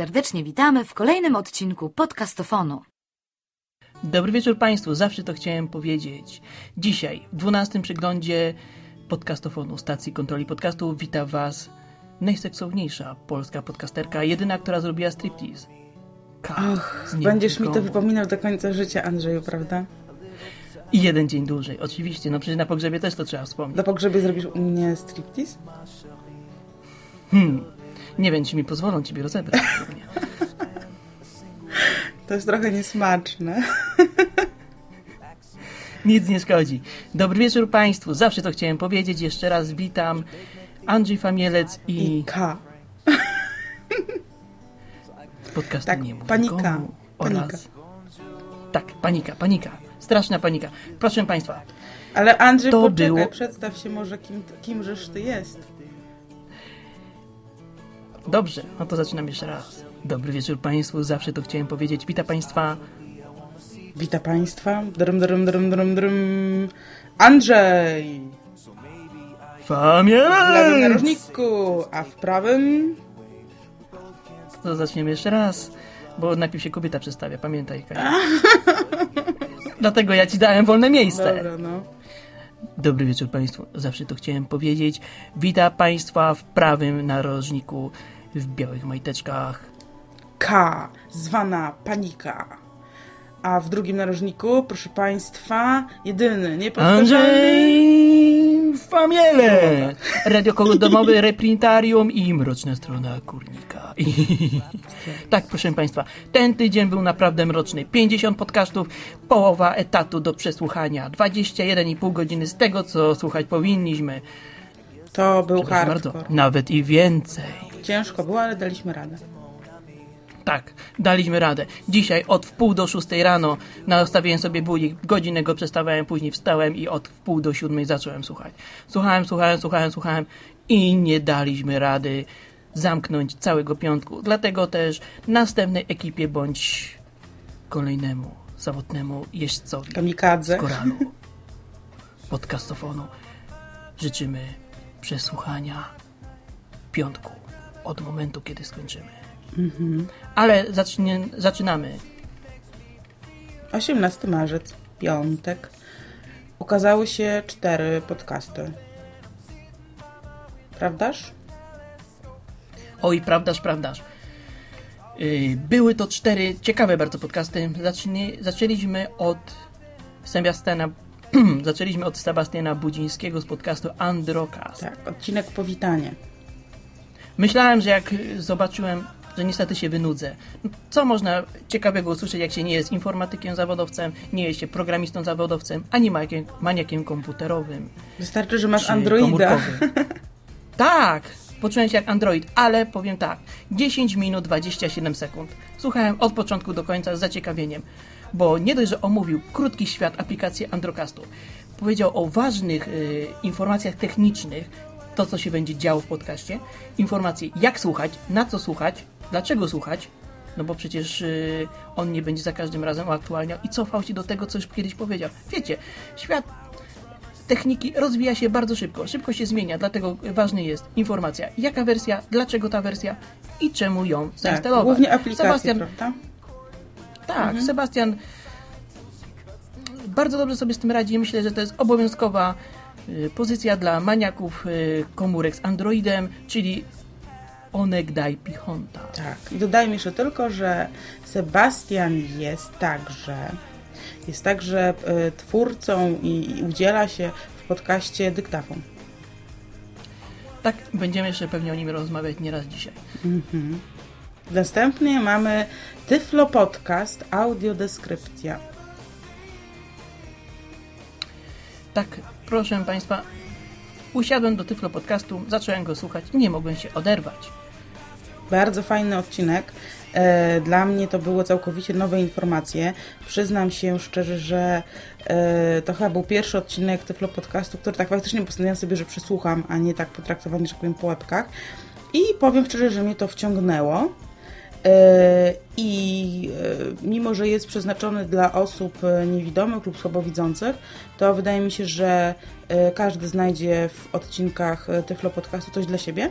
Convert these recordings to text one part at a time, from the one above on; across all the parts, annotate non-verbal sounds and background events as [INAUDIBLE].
Serdecznie witamy w kolejnym odcinku podcastofonu. Dobry wieczór Państwu, zawsze to chciałem powiedzieć. Dzisiaj, w 12 przyglądzie podcastofonu stacji kontroli podcastu, wita Was najseksowniejsza polska podcasterka, jedyna, która zrobiła striptease. Ach, będziesz mi to wypominał do końca życia, Andrzeju, prawda? I jeden dzień dłużej, oczywiście, no przecież na pogrzebie też to trzeba wspomnieć. Do pogrzebie zrobisz u mnie striptease? Hmm, nie wiem, czy mi pozwolą Ciebie rozebrać. pewnie. [LAUGHS] To jest trochę niesmaczne. [LAUGHS] Nic nie szkodzi. Dobry wieczór Państwu, zawsze to chciałem powiedzieć, jeszcze raz witam. Andrzej Famielec i, I K. [LAUGHS] podcastu tak, nie panika, nikomu panika. Oraz... Tak, panika, panika. Straszna panika. Proszę Państwa, Ale Andrzej, To poczekaj, było- przedstaw się może, kim, kimżeż ty jest. Dobrze, no to zaczynam jeszcze raz. Dobry wieczór Państwu, zawsze to chciałem powiedzieć. Witam Państwa. Witam Państwa. Drum, drum, drum, drum, drum. Andrzej! W lewym Famielec! narożniku, a w prawym... To zaczniemy jeszcze raz, bo najpierw się kobieta przedstawia, pamiętaj. [LAUGHS] Dlatego ja Ci dałem wolne miejsce. Dobra, no. Dobry wieczór Państwu, zawsze to chciałem powiedzieć. Witam Państwa w prawym narożniku w białych majteczkach. K, zwana panika. A w drugim narożniku, proszę Państwa, jedyny, niepowtarzalny... Famiele! Radiokoło domowy, reprintarium i mroczna strona kurnika. tak, proszę Państwa, ten tydzień był naprawdę mroczny. 50 podcastów, połowa etatu do przesłuchania. 21,5 godziny z tego, co słuchać powinniśmy. To był hardcore. bardzo, nawet i więcej. Ciężko było, ale daliśmy radę. Tak, daliśmy radę. Dzisiaj od wpół do szóstej rano nastawiłem sobie budzik, godzinę go przestawałem, później wstałem i od wpół do siódmej zacząłem słuchać. Słuchałem, słuchałem, słuchałem, słuchałem i nie daliśmy rady zamknąć całego piątku. Dlatego też następnej ekipie bądź kolejnemu samotnemu jeźdźcowi Kamikadze. z koralu podcastofonu życzymy przesłuchania piątku od momentu, kiedy skończymy. Ale zacznie, zaczynamy. 18 marzec, piątek. Ukazały się cztery podcasty. Prawdaż? Oj, prawdaż, prawdaż. Yy, Były to cztery ciekawe bardzo podcasty. Zacznie, zaczęliśmy od Sebastiana [CLEARS THROAT] zaczęliśmy od Sebastiana Budzińskiego z podcastu Androcast. Tak, odcinek powitanie. Myślałem, że jak zobaczyłem, że niestety się wynudzę. Co można ciekawego usłyszeć, jak się nie jest informatykiem zawodowcem, nie jest się programistą zawodowcem, ani maniakiem, maniakiem komputerowym. Wystarczy, że masz Androida. [LAUGHS] tak, poczułem się jak Android, ale powiem tak, 10 minut 27 sekund. Słuchałem od początku do końca z zaciekawieniem, bo nie dość, że omówił krótki świat aplikacji Androcastu, powiedział o ważnych y, informacjach technicznych, to co się będzie działo w podcaście, informacje jak słuchać, na co słuchać, dlaczego słuchać, no bo przecież y, on nie będzie za każdym razem uaktualniał i cofał się do tego, co już kiedyś powiedział. Wiecie, świat techniki rozwija się bardzo szybko, szybko się zmienia, dlatego ważny jest informacja, jaka wersja, dlaczego ta wersja i czemu ją Tak, zainstalować. głównie aplikacje, Sebastian, prawda? Tak, Sebastian bardzo dobrze sobie z tym radzi. Myślę, że to jest obowiązkowa y, pozycja dla maniaków y, komórek z Androidem, czyli onegdaj pichonta. Tak. I dodajmy jeszcze tylko, że Sebastian jest także jest także y, twórcą i, i udziela się w podcaście Dyktafon. Tak, będziemy jeszcze pewnie o nim rozmawiać nieraz dzisiaj. Następnie mamy Tyflo Podcast, audiodeskrypcja. Tak, proszę Państwa, usiadłem do Tyflo Podcastu, zacząłem go słuchać i nie mogłem się oderwać. Bardzo fajny odcinek. E, Dla mnie to było całkowicie nowe informacje. Przyznam się szczerze, że e, to chyba był pierwszy odcinek Tyflo Podcastu, który tak faktycznie postanowiłam sobie, że przysłucham, a nie tak potraktowany, że tak powiem, po łebkach. I powiem szczerze, że mnie to wciągnęło. E, I e, mimo, że jest przeznaczony dla osób e, niewidomych lub słabowidzących, to wydaje mi się, że każdy znajdzie w odcinkach Tyflo Podcastu coś dla siebie.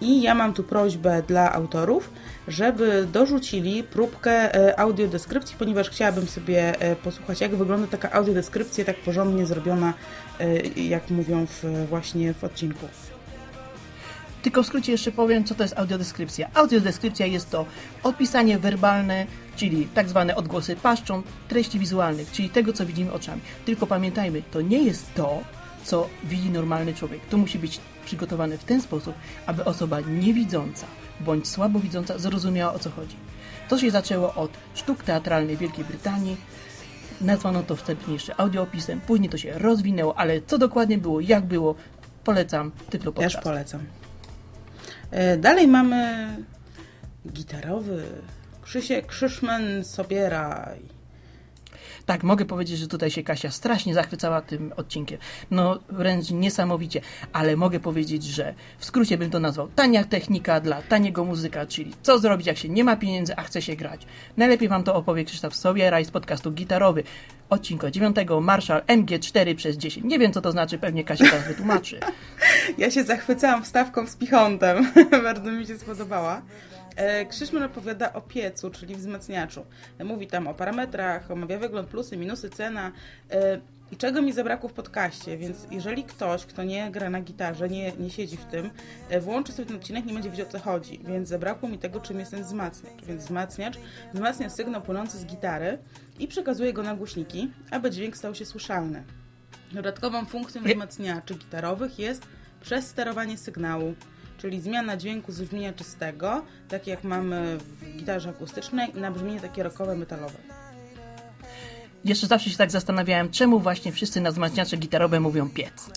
I ja mam tu prośbę dla autorów, żeby dorzucili próbkę audiodeskrypcji, ponieważ chciałabym sobie posłuchać, jak wygląda taka audiodeskrypcja tak porządnie zrobiona, jak mówią w, właśnie w odcinku. Tylko w skrócie jeszcze powiem, co to jest audiodeskrypcja. Audiodeskrypcja jest to opisanie werbalne, czyli tak zwane odgłosy paszczą, treści wizualnych, czyli tego, co widzimy oczami. Tylko pamiętajmy, to nie jest to, co widzi normalny człowiek. To musi być przygotowane w ten sposób, aby osoba niewidząca bądź słabowidząca zrozumiała, o co chodzi. To się zaczęło od sztuk teatralnej Wielkiej Brytanii, nazwano to wstępnie jeszcze audioopisem, później to się rozwinęło, ale co dokładnie było, jak było, polecam Też Podcast. polecam. E, Dalej mamy gitarowy Krzysiek Krzyszman Sobieraj. Tak, mogę powiedzieć, że tutaj się Kasia strasznie zachwycała tym odcinkiem. No, wręcz niesamowicie, ale mogę powiedzieć, że w skrócie bym to nazwał tania technika dla taniego muzyka, czyli co zrobić, jak się nie ma pieniędzy, a chce się grać. Najlepiej wam to opowie Krzysztof Sobieraj z podcastu Gitarowy, odcinka 9, Marshall MG4 przez 10. Nie wiem, co to znaczy, pewnie Kasia teraz wytłumaczy. [LAUGHS] Ja się zachwycałam wstawką z pichontem. [LAUGHS] Bardzo mi się spodobała. E, Krzyszman opowiada o piecu, czyli wzmacniaczu. Mówi tam o parametrach, omawia wygląd, plusy, minusy, cena. e, I czego mi zabrakło w podcaście, więc jeżeli ktoś, kto nie gra na gitarze, nie, nie siedzi w tym, e, włączy sobie ten odcinek, nie będzie wiedział o co chodzi. Więc zabrakło mi tego, czym jest ten wzmacniacz. Więc wzmacniacz wzmacnia sygnał płynący z gitary i przekazuje go na głośniki, aby dźwięk stał się słyszalny. Dodatkową funkcją wzmacniaczy gitarowych jest przesterowanie sygnału, czyli zmiana dźwięku z brzmienia czystego, tak jak mamy w gitarze akustycznej, na brzmienie takie rockowe, metalowe. Jeszcze zawsze się tak zastanawiałem, czemu właśnie wszyscy na wzmacniacze gitarowe mówią piec.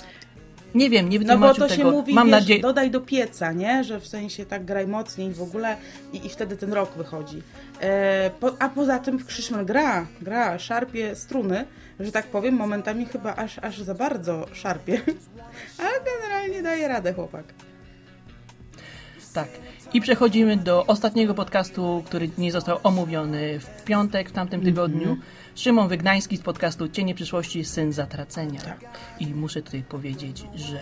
Nie wiem, nie No bo wytłumaczył to się tego. mówi, Mam wiesz, nadzieję... dodaj do pieca, nie? Że w sensie tak graj mocniej w ogóle i, i wtedy ten rok wychodzi. E, po, a poza tym Krzyszman gra, gra, szarpie struny, że tak powiem, momentami chyba aż, aż za bardzo szarpie. [LAUGHS] Ale generalnie daje radę chłopak. Tak. I przechodzimy do ostatniego podcastu, który nie został omówiony w piątek, w tamtym tygodniu. Szymon Wygnański z podcastu Cienie przyszłości, Syn Zatracenia. Tak. I muszę tutaj powiedzieć, że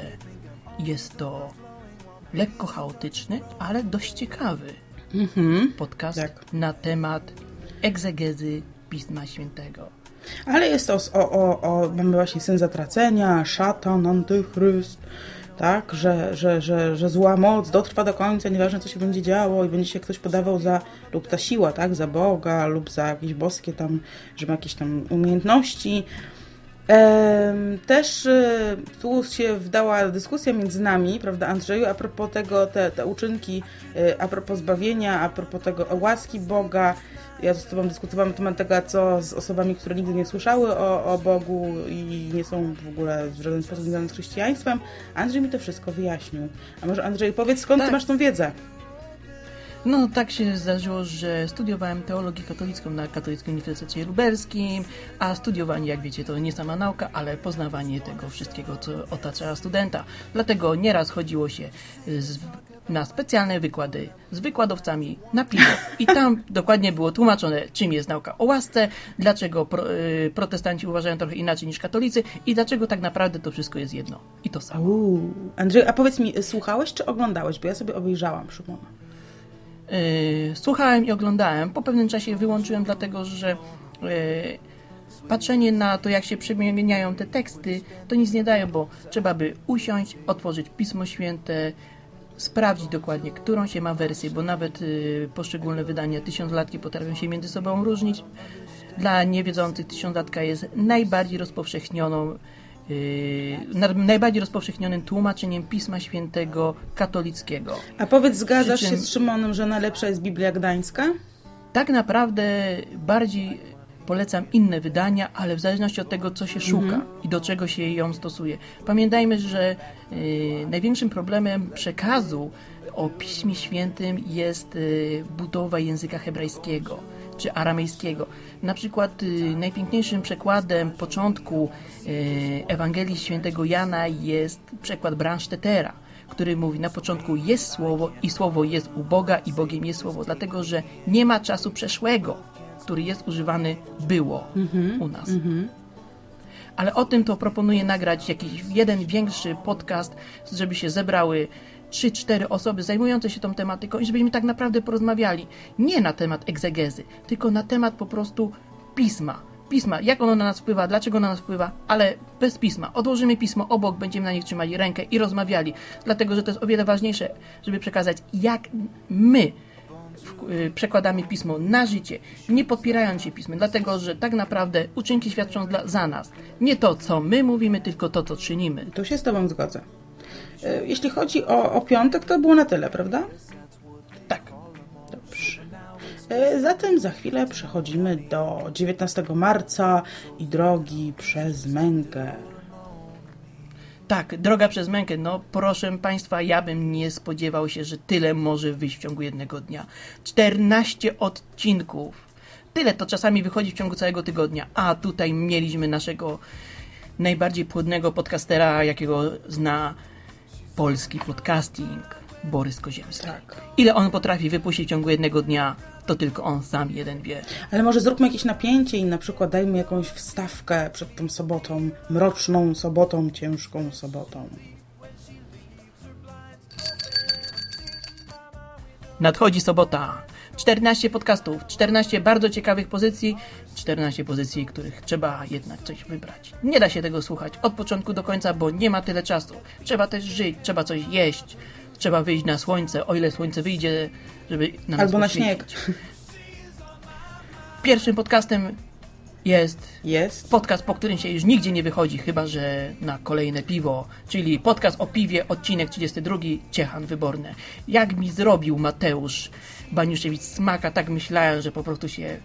jest to lekko chaotyczny, ale dość ciekawy Mhm. podcast Tak. na temat egzegezy Pisma Świętego. Ale jest to o, o, o mamy właśnie syn zatracenia, szatan, antychryst, tak, że, że, że, że zła moc dotrwa do końca, nieważne co się będzie działo i będzie się ktoś podawał za, lub ta siła, tak, za Boga, lub za jakieś boskie tam, że ma jakieś tam umiejętności. Em, Też e, tu się wdała dyskusja między nami, prawda, Andrzeju, a propos tego, te, te uczynki, e, a propos zbawienia, a propos tego łaski Boga. Ja z Tobą dyskutowałam na temat tego, co z osobami, które nigdy nie słyszały o, o Bogu i nie są w ogóle w żaden sposób związane z chrześcijaństwem. Andrzej mi to wszystko wyjaśnił. A może Andrzej, powiedz skąd Ty Tak. masz tą wiedzę? No, tak się zdarzyło, że studiowałem teologię katolicką na Katolickim Uniwersytecie Lubelskim, a studiowanie, jak wiecie, to nie sama nauka, ale poznawanie tego wszystkiego, co otacza studenta. Dlatego nieraz chodziło się z, na specjalne wykłady z wykładowcami na piwo i tam [LAUGHS] dokładnie było tłumaczone, czym jest nauka o łasce, dlaczego pro, y, protestanci uważają trochę inaczej niż katolicy i dlaczego tak naprawdę to wszystko jest jedno i to samo. Uuu. Andrzej, a powiedz mi, słuchałeś czy oglądałeś? Bo ja sobie obejrzałam Szymona. Yy, słuchałem i oglądałem. Po pewnym czasie wyłączyłem, dlatego że yy, patrzenie na to, jak się przemieniają te teksty, to nic nie daje, bo trzeba by usiąść, otworzyć Pismo Święte, sprawdzić dokładnie, którą się ma wersję, bo nawet yy, poszczególne wydania tysiąclatki potrafią się między sobą różnić. Dla niewiedzących tysiąclatka jest najbardziej rozpowszechnioną yy, na- najbardziej rozpowszechnionym tłumaczeniem Pisma Świętego katolickiego. A powiedz, zgadzasz czym- się z Szymonem, że najlepsza jest Biblia Gdańska? tak naprawdę bardziej polecam inne wydania, ale w zależności od tego, co się szuka i do czego się ją stosuje. Pamiętajmy, że y, największym problemem przekazu o Piśmie Świętym jest y, budowa języka hebrajskiego czy aramejskiego. Na przykład y, najpiękniejszym przekładem początku y, Ewangelii Świętego Jana jest przekład Bransztetera, który mówi na początku jest słowo i słowo jest u Boga i Bogiem jest słowo, dlatego że nie ma czasu przeszłego, który jest używany było u nas. Ale o tym to proponuję nagrać jakiś jeden większy podcast, żeby się zebrały 3-4 osoby zajmujące się tą tematyką i żebyśmy tak naprawdę porozmawiali nie na temat egzegezy, tylko na temat po prostu pisma. Pisma, jak ono na nas wpływa, dlaczego na nas wpływa, ale bez pisma. Odłożymy pismo obok, będziemy na nich trzymali rękę i rozmawiali, dlatego że to jest o wiele ważniejsze, żeby przekazać, jak my przekładamy pismo na życie, nie podpierając się pismem, dlatego że tak naprawdę uczynki świadczą dla, za nas. Nie to, co my mówimy, tylko to, co czynimy. Tu się z Tobą zgodzę. E, Jeśli chodzi o, o piątek, to było na tyle, prawda? Tak. Dobrze. E, Zatem za chwilę przechodzimy do 19 marca i drogi przez mękę. Tak, droga przez mękę. No proszę Państwa, ja bym nie spodziewał się, że tyle może wyjść w ciągu jednego dnia. 14 odcinków. Tyle to czasami wychodzi w ciągu całego tygodnia. A tutaj mieliśmy naszego najbardziej płodnego podcastera, jakiego zna polski podcasting, Borys Koziemski. Tak. Ile on potrafi wypuścić w ciągu jednego dnia, to tylko on sam jeden wie. Ale może zróbmy jakieś napięcie i na przykład dajmy jakąś wstawkę przed tą sobotą, mroczną sobotą, ciężką sobotą. Nadchodzi sobota. 14 podcastów, 14 bardzo ciekawych pozycji, 14 pozycji, których trzeba jednak coś wybrać. Nie da się tego słuchać od początku do końca, bo nie ma tyle czasu. Trzeba też żyć, trzeba coś jeść, trzeba wyjść na słońce, o ile słońce wyjdzie, żeby na nas Albo na poświecić. [LAUGHS] Pierwszym podcastem jest Jest? podcast, po którym się już nigdzie nie wychodzi, chyba że na kolejne piwo, czyli podcast o piwie, odcinek 32, Ciechan Wyborne. Jak mi zrobił Mateusz Baniuszewicz smaka, tak myślałem, że po prostu się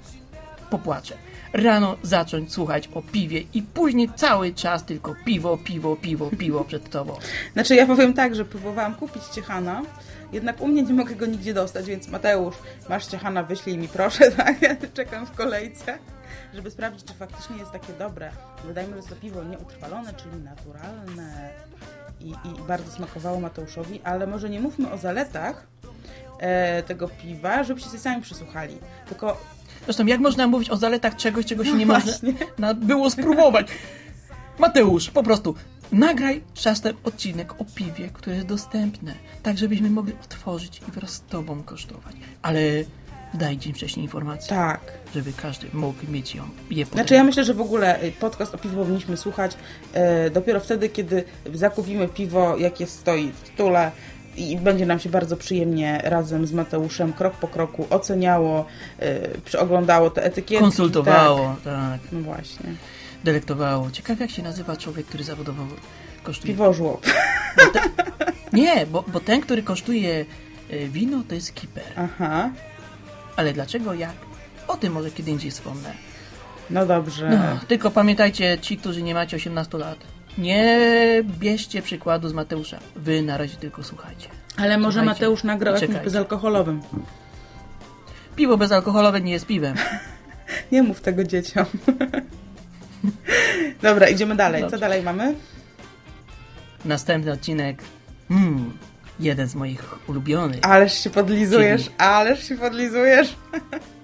popłaczę. Rano zacząć słuchać o piwie i później cały czas tylko piwo, piwo, piwo, piwo przed tobą. Znaczy ja powiem tak, że próbowałam kupić ciechana, jednak u mnie nie mogę go nigdzie dostać, więc Mateusz, masz ciechana, wyślij mi proszę, [LAUGHS] tak? Ja czekam w kolejce, żeby sprawdzić, czy faktycznie jest takie dobre. Się, że to piwo nieutrwalone, czyli naturalne i, i bardzo smakowało Mateuszowi, ale może nie mówmy o zaletach e, tego piwa, żebyście sobie sami przysłuchali. Tylko Zresztą jak można mówić o zaletach czegoś, czego się nie No można na, było spróbować? Mateusz, po prostu nagraj czasem odcinek o piwie, które jest dostępne, tak żebyśmy mogli otworzyć i wraz z tobą kosztować. Ale daj dzień wcześniej informację, tak, żeby każdy mógł mieć ją je Znaczy ja myślę, że w ogóle y, podcast o piwie powinniśmy słuchać e, dopiero wtedy, kiedy zakupimy piwo, jakie stoi w stule i będzie nam się bardzo przyjemnie razem z Mateuszem krok po kroku oceniało, e, przeoglądało te etykietki. konsultowało, tak. Tak, no właśnie. delektowało. Ciekawe jak się nazywa człowiek, który zawodowo kosztuje. Piwożłop. Nie, bo, bo ten, który kosztuje e, wino, to jest kiper. Aha, Ale dlaczego, jak? O tym może kiedy indziej wspomnę. no dobrze. No, tylko pamiętajcie, ci, którzy nie macie 18 lat, nie bierzcie przykładu z Mateusza. Wy na razie tylko słuchajcie. Ale może słuchajcie, Mateusz nagrał jakimś bezalkoholowym. Piwo bezalkoholowe nie jest piwem. [LAUGHS] Nie mów tego dzieciom. [LAUGHS] Dobra, idziemy dalej. Co Dobrze. dalej mamy? Następny odcinek. Hmm, jeden z moich ulubionych. Ależ się podlizujesz, Czyli- ależ się podlizujesz.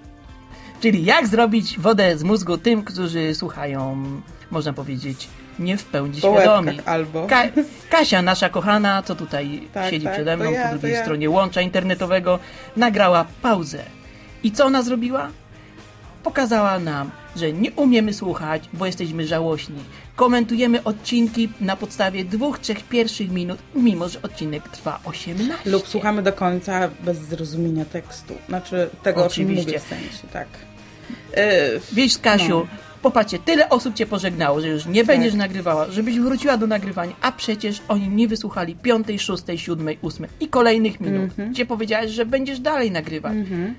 [LAUGHS] Czyli jak zrobić wodę z mózgu tym, którzy słuchają, można powiedzieć, nie w pełni Po świadomi. albo. Ka Kasia, nasza kochana, co tutaj Tak, siedzi tak, przede mną ja, po drugiej ja. stronie łącza internetowego, nagrała pauzę. I co ona zrobiła? Pokazała nam, że nie umiemy słuchać, bo jesteśmy żałośni. Komentujemy odcinki na podstawie dwóch, trzech pierwszych minut, mimo że odcinek trwa 18. Lub słuchamy do końca bez zrozumienia tekstu. Znaczy tego, Oczywiście. o czym mówię w sensie, tak. Yy, Wiesz, Kasiu, No. Popatrzcie, tyle osób cię pożegnało, że już nie Tak. będziesz nagrywała, żebyś wróciła do nagrywania, a przecież oni nie wysłuchali piątej, szóstej, siódmej, ósmej i kolejnych minut. Mhm. Gdzie powiedziałeś, że będziesz dalej nagrywać.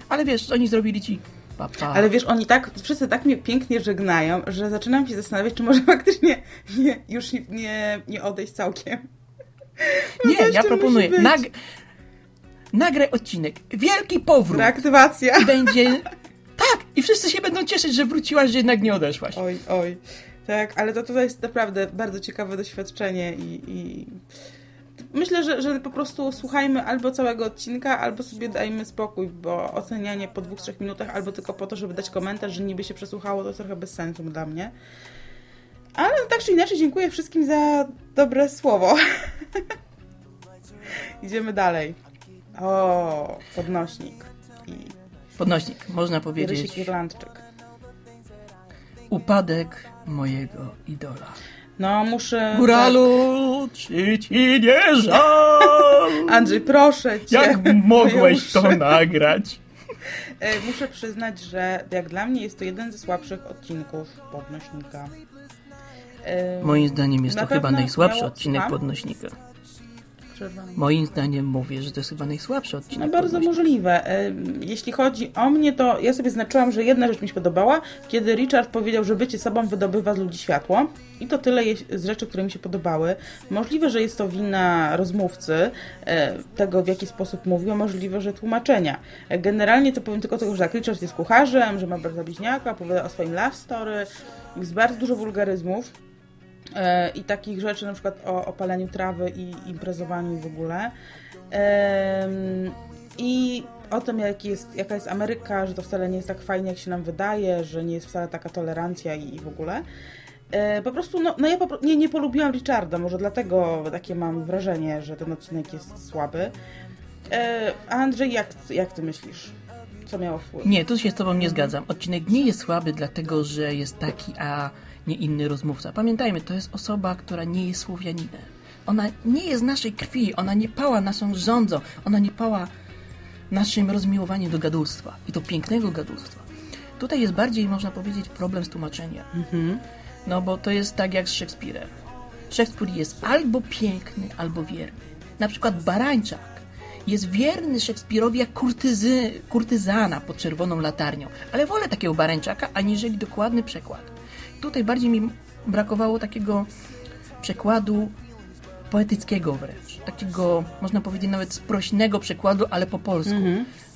Ale wiesz, oni zrobili ci papa. ale wiesz, oni tak, wszyscy tak mnie pięknie żegnają, że zaczynam się zastanawiać, czy może [LAUGHS] faktycznie nie, już nie, nie, odejść całkiem. nie, coś ja proponuję, nag... nagraj odcinek, wielki powrót Reaktywacja. i będzie... [LAUGHS] Tak, i wszyscy się będą cieszyć, że wróciłaś, że jednak nie odeszłaś. Oj, oj. Tak, ale to, to jest naprawdę bardzo ciekawe doświadczenie i, i myślę, że, że po prostu słuchajmy albo całego odcinka, albo sobie dajmy spokój, bo ocenianie po dwóch, trzech minutach, albo tylko po to, żeby dać komentarz, że niby się przesłuchało, to jest trochę bez sensu dla mnie. Ale tak czy inaczej, dziękuję wszystkim za dobre słowo. [LAUGHS] Idziemy dalej. O, podnośnik i Podnośnik, można Rysik powiedzieć. Irlandczyk. Upadek mojego idola. No, muszę... Góralu, czy ci nie żal? Tak. [LAUGHS] Andrzej, proszę cię. Jak mogłeś to nagrać? E, Muszę przyznać, że jak dla mnie jest to jeden ze słabszych odcinków podnośnika. E, Moim zdaniem jest Na to chyba najsłabszy miało- odcinek podnośnika. Moim zdaniem mówię, że to jest chyba najsłabszy No odcinek bardzo podnośnika. możliwe. E, Jeśli chodzi o mnie, to ja sobie znaczyłam, że jedna rzecz mi się podobała, kiedy Richard powiedział, że bycie sobą wydobywa z ludzi światło. I to tyle z rzeczy, które mi się podobały. Możliwe, że jest to wina rozmówcy, e, tego w jaki sposób mówił, możliwe, że tłumaczenia. E, Generalnie to powiem tylko tego, że tak, Richard jest kucharzem, że ma bardzo bliźniaka, opowiada o swoim love story, jest bardzo dużo wulgaryzmów. E, i takich rzeczy, na przykład o, o paleniu trawy i imprezowaniu w ogóle. I o tym, jak jest, jaka jest Ameryka, że to wcale nie jest tak fajnie, jak się nam wydaje, że nie jest wcale taka tolerancja i, i w ogóle. E, Po prostu, no, no ja po, nie, nie polubiłam Richarda, może dlatego takie mam wrażenie, że ten odcinek jest słaby. E, Andrzej, jak, jak ty myślisz? Co miało wpływ? Nie, tu się z Tobą nie zgadzam. Odcinek nie jest słaby, dlatego że jest taki, a nie inny rozmówca. Pamiętajmy, to jest osoba, która nie jest Słowianinem. Ona nie jest naszej krwi, ona nie pała naszą rządzą, ona nie pała naszym rozmiłowaniem do gadulstwa i do pięknego gadulstwa. Tutaj jest bardziej, można powiedzieć, problem z tłumaczeniem. No bo to jest tak jak z Szekspirem. Szekspir jest albo piękny, albo wierny. Na przykład Barańczak jest wierny Szekspirowi jak kurtyzy, kurtyzana pod czerwoną latarnią. Ale wolę takiego Barańczaka, aniżeli dokładny przekład. Tutaj bardziej mi brakowało takiego przekładu poetyckiego wręcz. Takiego, można powiedzieć, nawet sprośnego przekładu, ale po polsku.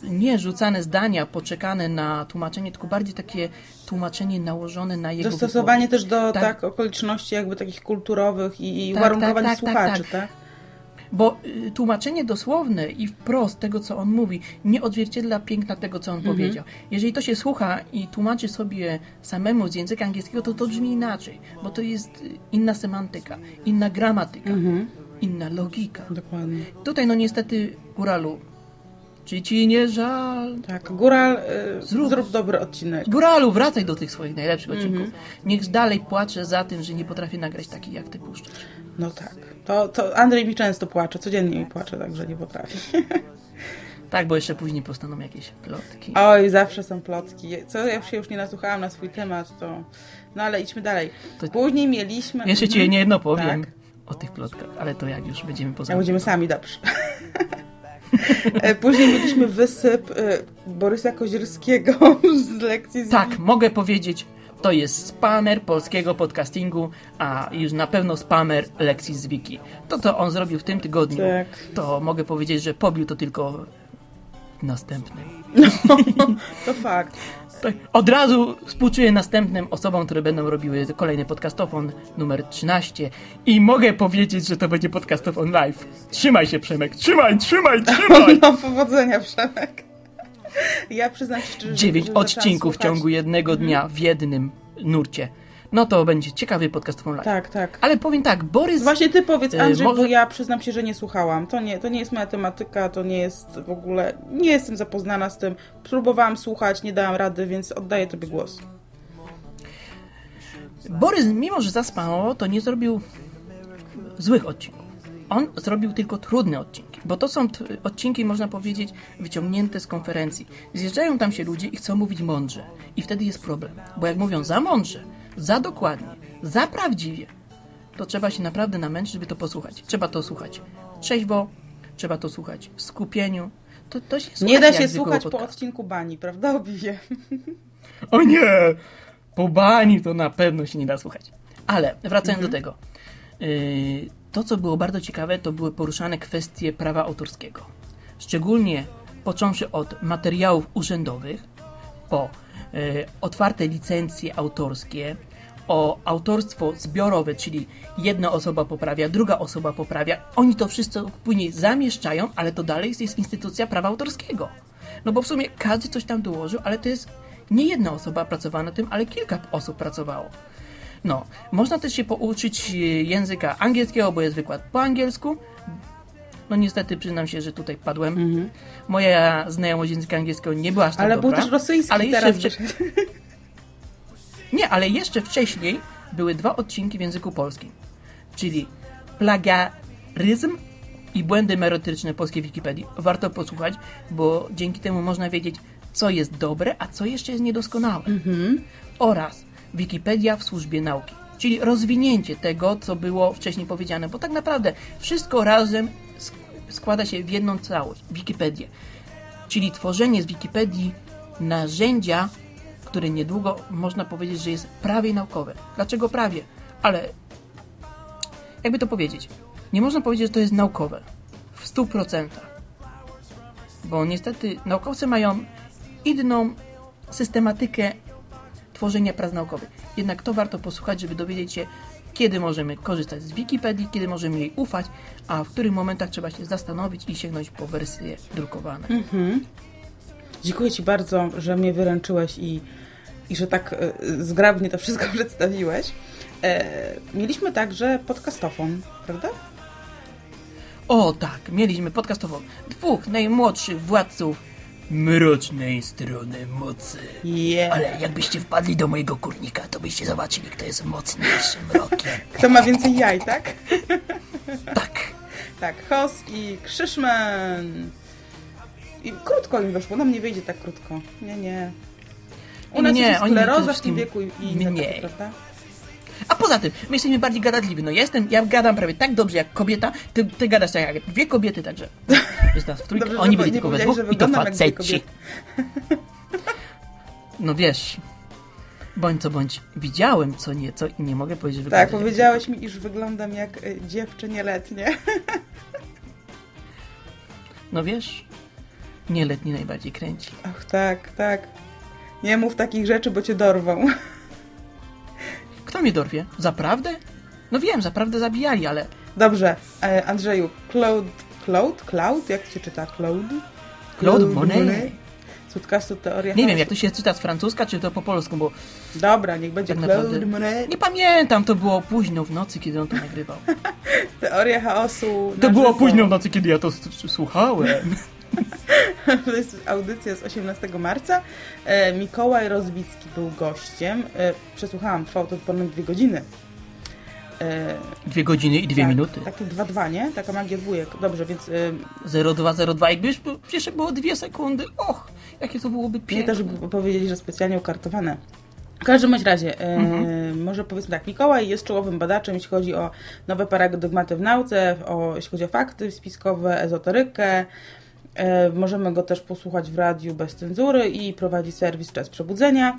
Nie rzucane zdania, poczekane na tłumaczenie, tylko bardziej takie tłumaczenie nałożone na jego Dostosowanie wypowiedź. też do Tak. tak. okoliczności jakby takich kulturowych i, i Tak, uwarunkowań tak, tak, słuchaczy, tak, tak? Bo y, tłumaczenie dosłowne i wprost tego, co on mówi, nie odzwierciedla piękna tego, co on Mhm. powiedział. Jeżeli to się słucha i tłumaczy sobie samemu z języka angielskiego, to to brzmi inaczej, bo to jest y, inna semantyka, inna gramatyka, Mhm. inna logika. Dokładnie. Tutaj, no niestety, Góralu, czy ci nie żal? Tak, Góral, y, Zrób- zrób, dobry odcinek. Góralu, wracaj do tych swoich najlepszych Mhm. odcinków. Niech dalej płacze za tym, że nie potrafię nagrać takich, jak ty puszczasz. No tak. To, to Andrzej mi często płacze, codziennie mi płacze, także nie potrafi. [LAUGHS] Tak, bo jeszcze później powstaną jakieś plotki. Oj, zawsze są plotki. Co ja się już nie nasłuchałam na swój temat, to... No ale idźmy dalej. To- Później mieliśmy... Jeszcze ci Mhm. nie jedno powiem Tak. o tych plotkach, ale to jak już będziemy poza. Jak będziemy sami, dobrze. [LAUGHS] [LAUGHS] E, Później mieliśmy wysyp e, Borysa Kozierskiego [LAUGHS] z lekcji z Tak, mogę powiedzieć, to jest spamer polskiego podcastingu, a już na pewno spamer lekcji z Wiki. To, co on zrobił w tym tygodniu, Tak. to mogę powiedzieć, że pobił to tylko następnym. [LAUGHS] To fakt. Tak, Od razu współczuję następnym osobom, które będą robiły kolejny podcastofon numer 13 i mogę powiedzieć, że to będzie podcastofon live. Trzymaj się Przemek, trzymaj, trzymaj, [LAUGHS] trzymaj! No, powodzenia, Przemek. Ja przyznam się szczerze, że- Dziewięć że zaczęłam odcinków w ciągu jednego dnia w jednym nurcie. No to będzie ciekawy podcastofon live. Tak, tak. Ale powiem tak, Borys... Właśnie ty powiedz, E, Andrzej, może- bo ja przyznam się, że nie słuchałam. To nie, to nie jest moja tematyka, to nie jest w ogóle... Nie jestem zapoznana z tym. Próbowałam słuchać, nie dałam rady, więc oddaję tobie głos. Borys, mimo że zaspamował, to nie zrobił złych odcinków. On zrobił tylko trudne odcinki, bo to są odcinki, można powiedzieć, wyciągnięte z konferencji. Zjeżdżają tam się ludzie i chcą mówić mądrze. I wtedy jest problem, bo jak mówią za mądrze, za dokładnie, za prawdziwie, to trzeba się naprawdę namęczyć, żeby to posłuchać. Trzeba to słuchać trzeźwo, trzeba to słuchać w skupieniu. To, to się Nie da się słuchać po odcinku bani, prawda, Obiwie? [LAUGHS] O nie! Po bani to na pewno się nie da słuchać. Ale wracając do tego. Yy, to, co było bardzo ciekawe, to były poruszane kwestie prawa autorskiego. Szczególnie począwszy od materiałów urzędowych, po yy, otwarte licencje autorskie, o autorstwo zbiorowe, czyli jedna osoba poprawia, druga osoba poprawia, oni to wszystko później zamieszczają, ale to dalej jest, instytucja prawa autorskiego. No bo w sumie każdy coś tam dołożył, ale to jest nie jedna osoba pracowała na tym, ale kilka osób pracowało. No, można też się pouczyć e, języka angielskiego, bo jest wykład po angielsku. No niestety przyznam się, że tutaj padłem. Moja znajomość języka angielskiego nie była aż tak Ale był dobra. też rosyjski ale jeszcze teraz. wyszedł. [LAUGHS] Nie, ale jeszcze wcześniej były dwa odcinki w języku polskim. Czyli plagiaryzm i błędy merytoryczne polskiej Wikipedii. Warto posłuchać, bo dzięki temu można wiedzieć, co jest dobre, a co jeszcze jest niedoskonałe. Oraz Wikipedia w służbie nauki. Czyli rozwinięcie tego, co było wcześniej powiedziane, bo tak naprawdę wszystko razem sk- składa się w jedną całość Wikipedię. Czyli tworzenie z Wikipedii narzędzia, które niedługo można powiedzieć, że jest prawie naukowe. Dlaczego prawie? Ale jakby to powiedzieć? Nie można powiedzieć, że to jest naukowe. W 100%. Bo niestety naukowcy mają inną systematykę tworzenia prac naukowych. Jednak to warto posłuchać, żeby dowiedzieć się, kiedy możemy korzystać z Wikipedii, kiedy możemy jej ufać, a w których momentach trzeba się zastanowić i sięgnąć po wersje drukowane. Dziękuję Ci bardzo, że mnie wyręczyłeś i, i że tak e, zgrabnie to wszystko [LAUGHS] przedstawiłeś. E, mieliśmy także podcastofon, prawda? O tak, mieliśmy podcastową dwóch najmłodszych władców mrocznej strony mocy. Yeah. Ale jakbyście wpadli do mojego kurnika, to byście zobaczyli, kto jest mocniejszym [LAUGHS] rokiem. Kto ma więcej jaj, tak? Tak. Tak, Hos i Krzyszman. I krótko im wyszło, nam nie wyjdzie tak krótko. Nie, nie. U Nie, nas nie, jest skleroza w tym wieku i inne takie, prawda? A poza tym, my jesteśmy bardziej gadatliwi. No ja jestem, ja gadam prawie tak dobrze jak kobieta, ty, ty gadasz tak jak dwie kobiety, także jest nas w trójkę, Dobrze, oni byli nie tylko we dwóch i to faceci. [LAUGHS] No wiesz, bądź co bądź, widziałem co nieco i nie mogę powiedzieć, że Tak, powiedziałeś mi, iż wyglądam jak y, dziewczę nieletnie. No wiesz, nieletni najbardziej kręci. Ach, tak, tak. Nie mów takich rzeczy, bo cię dorwą. Kto mnie dorwie? Zaprawdę? No wiem, zaprawdę zabijali, ale Dobrze, e, Andrzeju, Claude, Claude, Cloud, jak się czyta? Claude? Claude Monet. Z podcastu Teoria nie wiem jak to się czyta z francuska, czy to po polsku, bo Dobra, niech będzie tak Claude Monet. nie pamiętam, to było późno w nocy, kiedy on to nagrywał. [LAUGHS] Teoria Chaosu To było żywo. późno w nocy, kiedy ja to słuchałem. [LAUGHS] To jest audycja z 18 marca. E, Mikołaj Rozwicki był gościem. E, przesłuchałam, trwało to ponad dwie godziny. E, Dwie godziny i dwie tak, minuty. Takie 2-2, nie? Taka magia dwójek. Dobrze, więc e, 0202, jakby już jeszcze było dwie sekundy. Och, jakie to byłoby nie piękne. też by powiedzieli, że specjalnie ukartowane. W każdym razie, e, może powiedzmy tak, Mikołaj jest czołowym badaczem, jeśli chodzi o nowe paradygmaty w nauce, o, jeśli chodzi o fakty spiskowe, ezoterykę. E, możemy go też posłuchać w radiu bez cenzury i prowadzi serwis Czas Przebudzenia.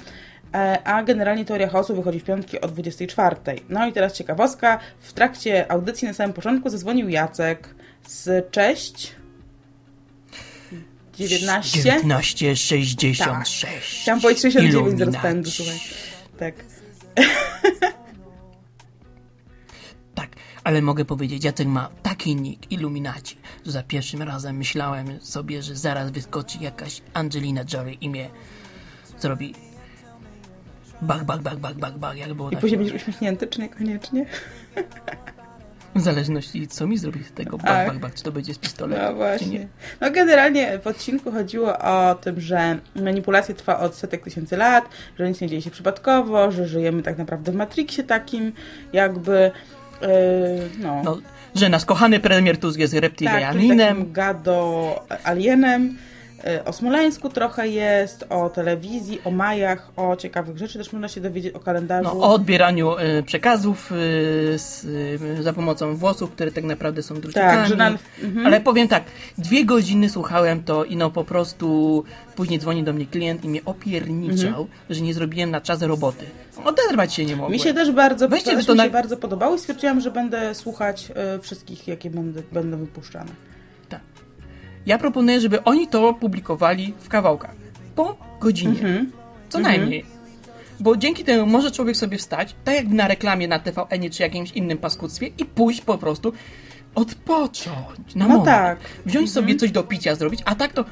E, a generalnie Teoria Chaosu wychodzi w piątki o 24. No i teraz ciekawostka. W trakcie audycji na samym początku zadzwonił Jacek z Cześć 19. 1966. Tak. Chciałam powiedzieć 69 z rozpędu, słuchaj. Tak. [LAUGHS] ale mogę powiedzieć, Jacek ma taki nick Illuminaci, że za pierwszym razem myślałem sobie, że zaraz wyskoczy jakaś Angelina Jolie i mnie zrobi bak, bak, bak, bak, bak, jak było I tak, później będziesz uśmiechnięty, czy niekoniecznie? w zależności co mi zrobi z tego bak, Ach. bak, bak, czy to będzie z pistoletu, No właśnie. nie. No generalnie w odcinku chodziło o tym, że manipulacja trwa od setek tysięcy lat, że nic nie dzieje się przypadkowo, że żyjemy tak naprawdę w Matrixie takim, jakby... Yy, no. No, że nasz kochany premier Tusk jest tak, czyli reptylianinem, takim gado alienem. Yy, O Smoleńsku trochę jest, o telewizji, o majach, o ciekawych rzeczy. Też można się dowiedzieć o kalendarzu. no, o odbieraniu e, przekazów e, z, e, za pomocą włosów, które tak naprawdę są drucikami. Tak, że mhm. Ale powiem tak, dwie godziny słuchałem to i no po prostu później dzwoni do mnie klient i mnie opierniczał, że nie zrobiłem na czas roboty. Oderwać się nie mogłem. Mi się też bardzo, Weźcie to mi się bardzo podobało i stwierdziłam, że będę słuchać wszystkich, jakie będę, będą wypuszczane. Ja proponuję, żeby oni to publikowali w kawałkach. Po godzinie. Mhm. Co najmniej. Bo dzięki temu może człowiek sobie wstać, tak jak na reklamie na TVN czy jakimś innym paskudztwie i pójść po prostu odpocząć na No moment. tak. Wziąć sobie coś do picia zrobić, a tak to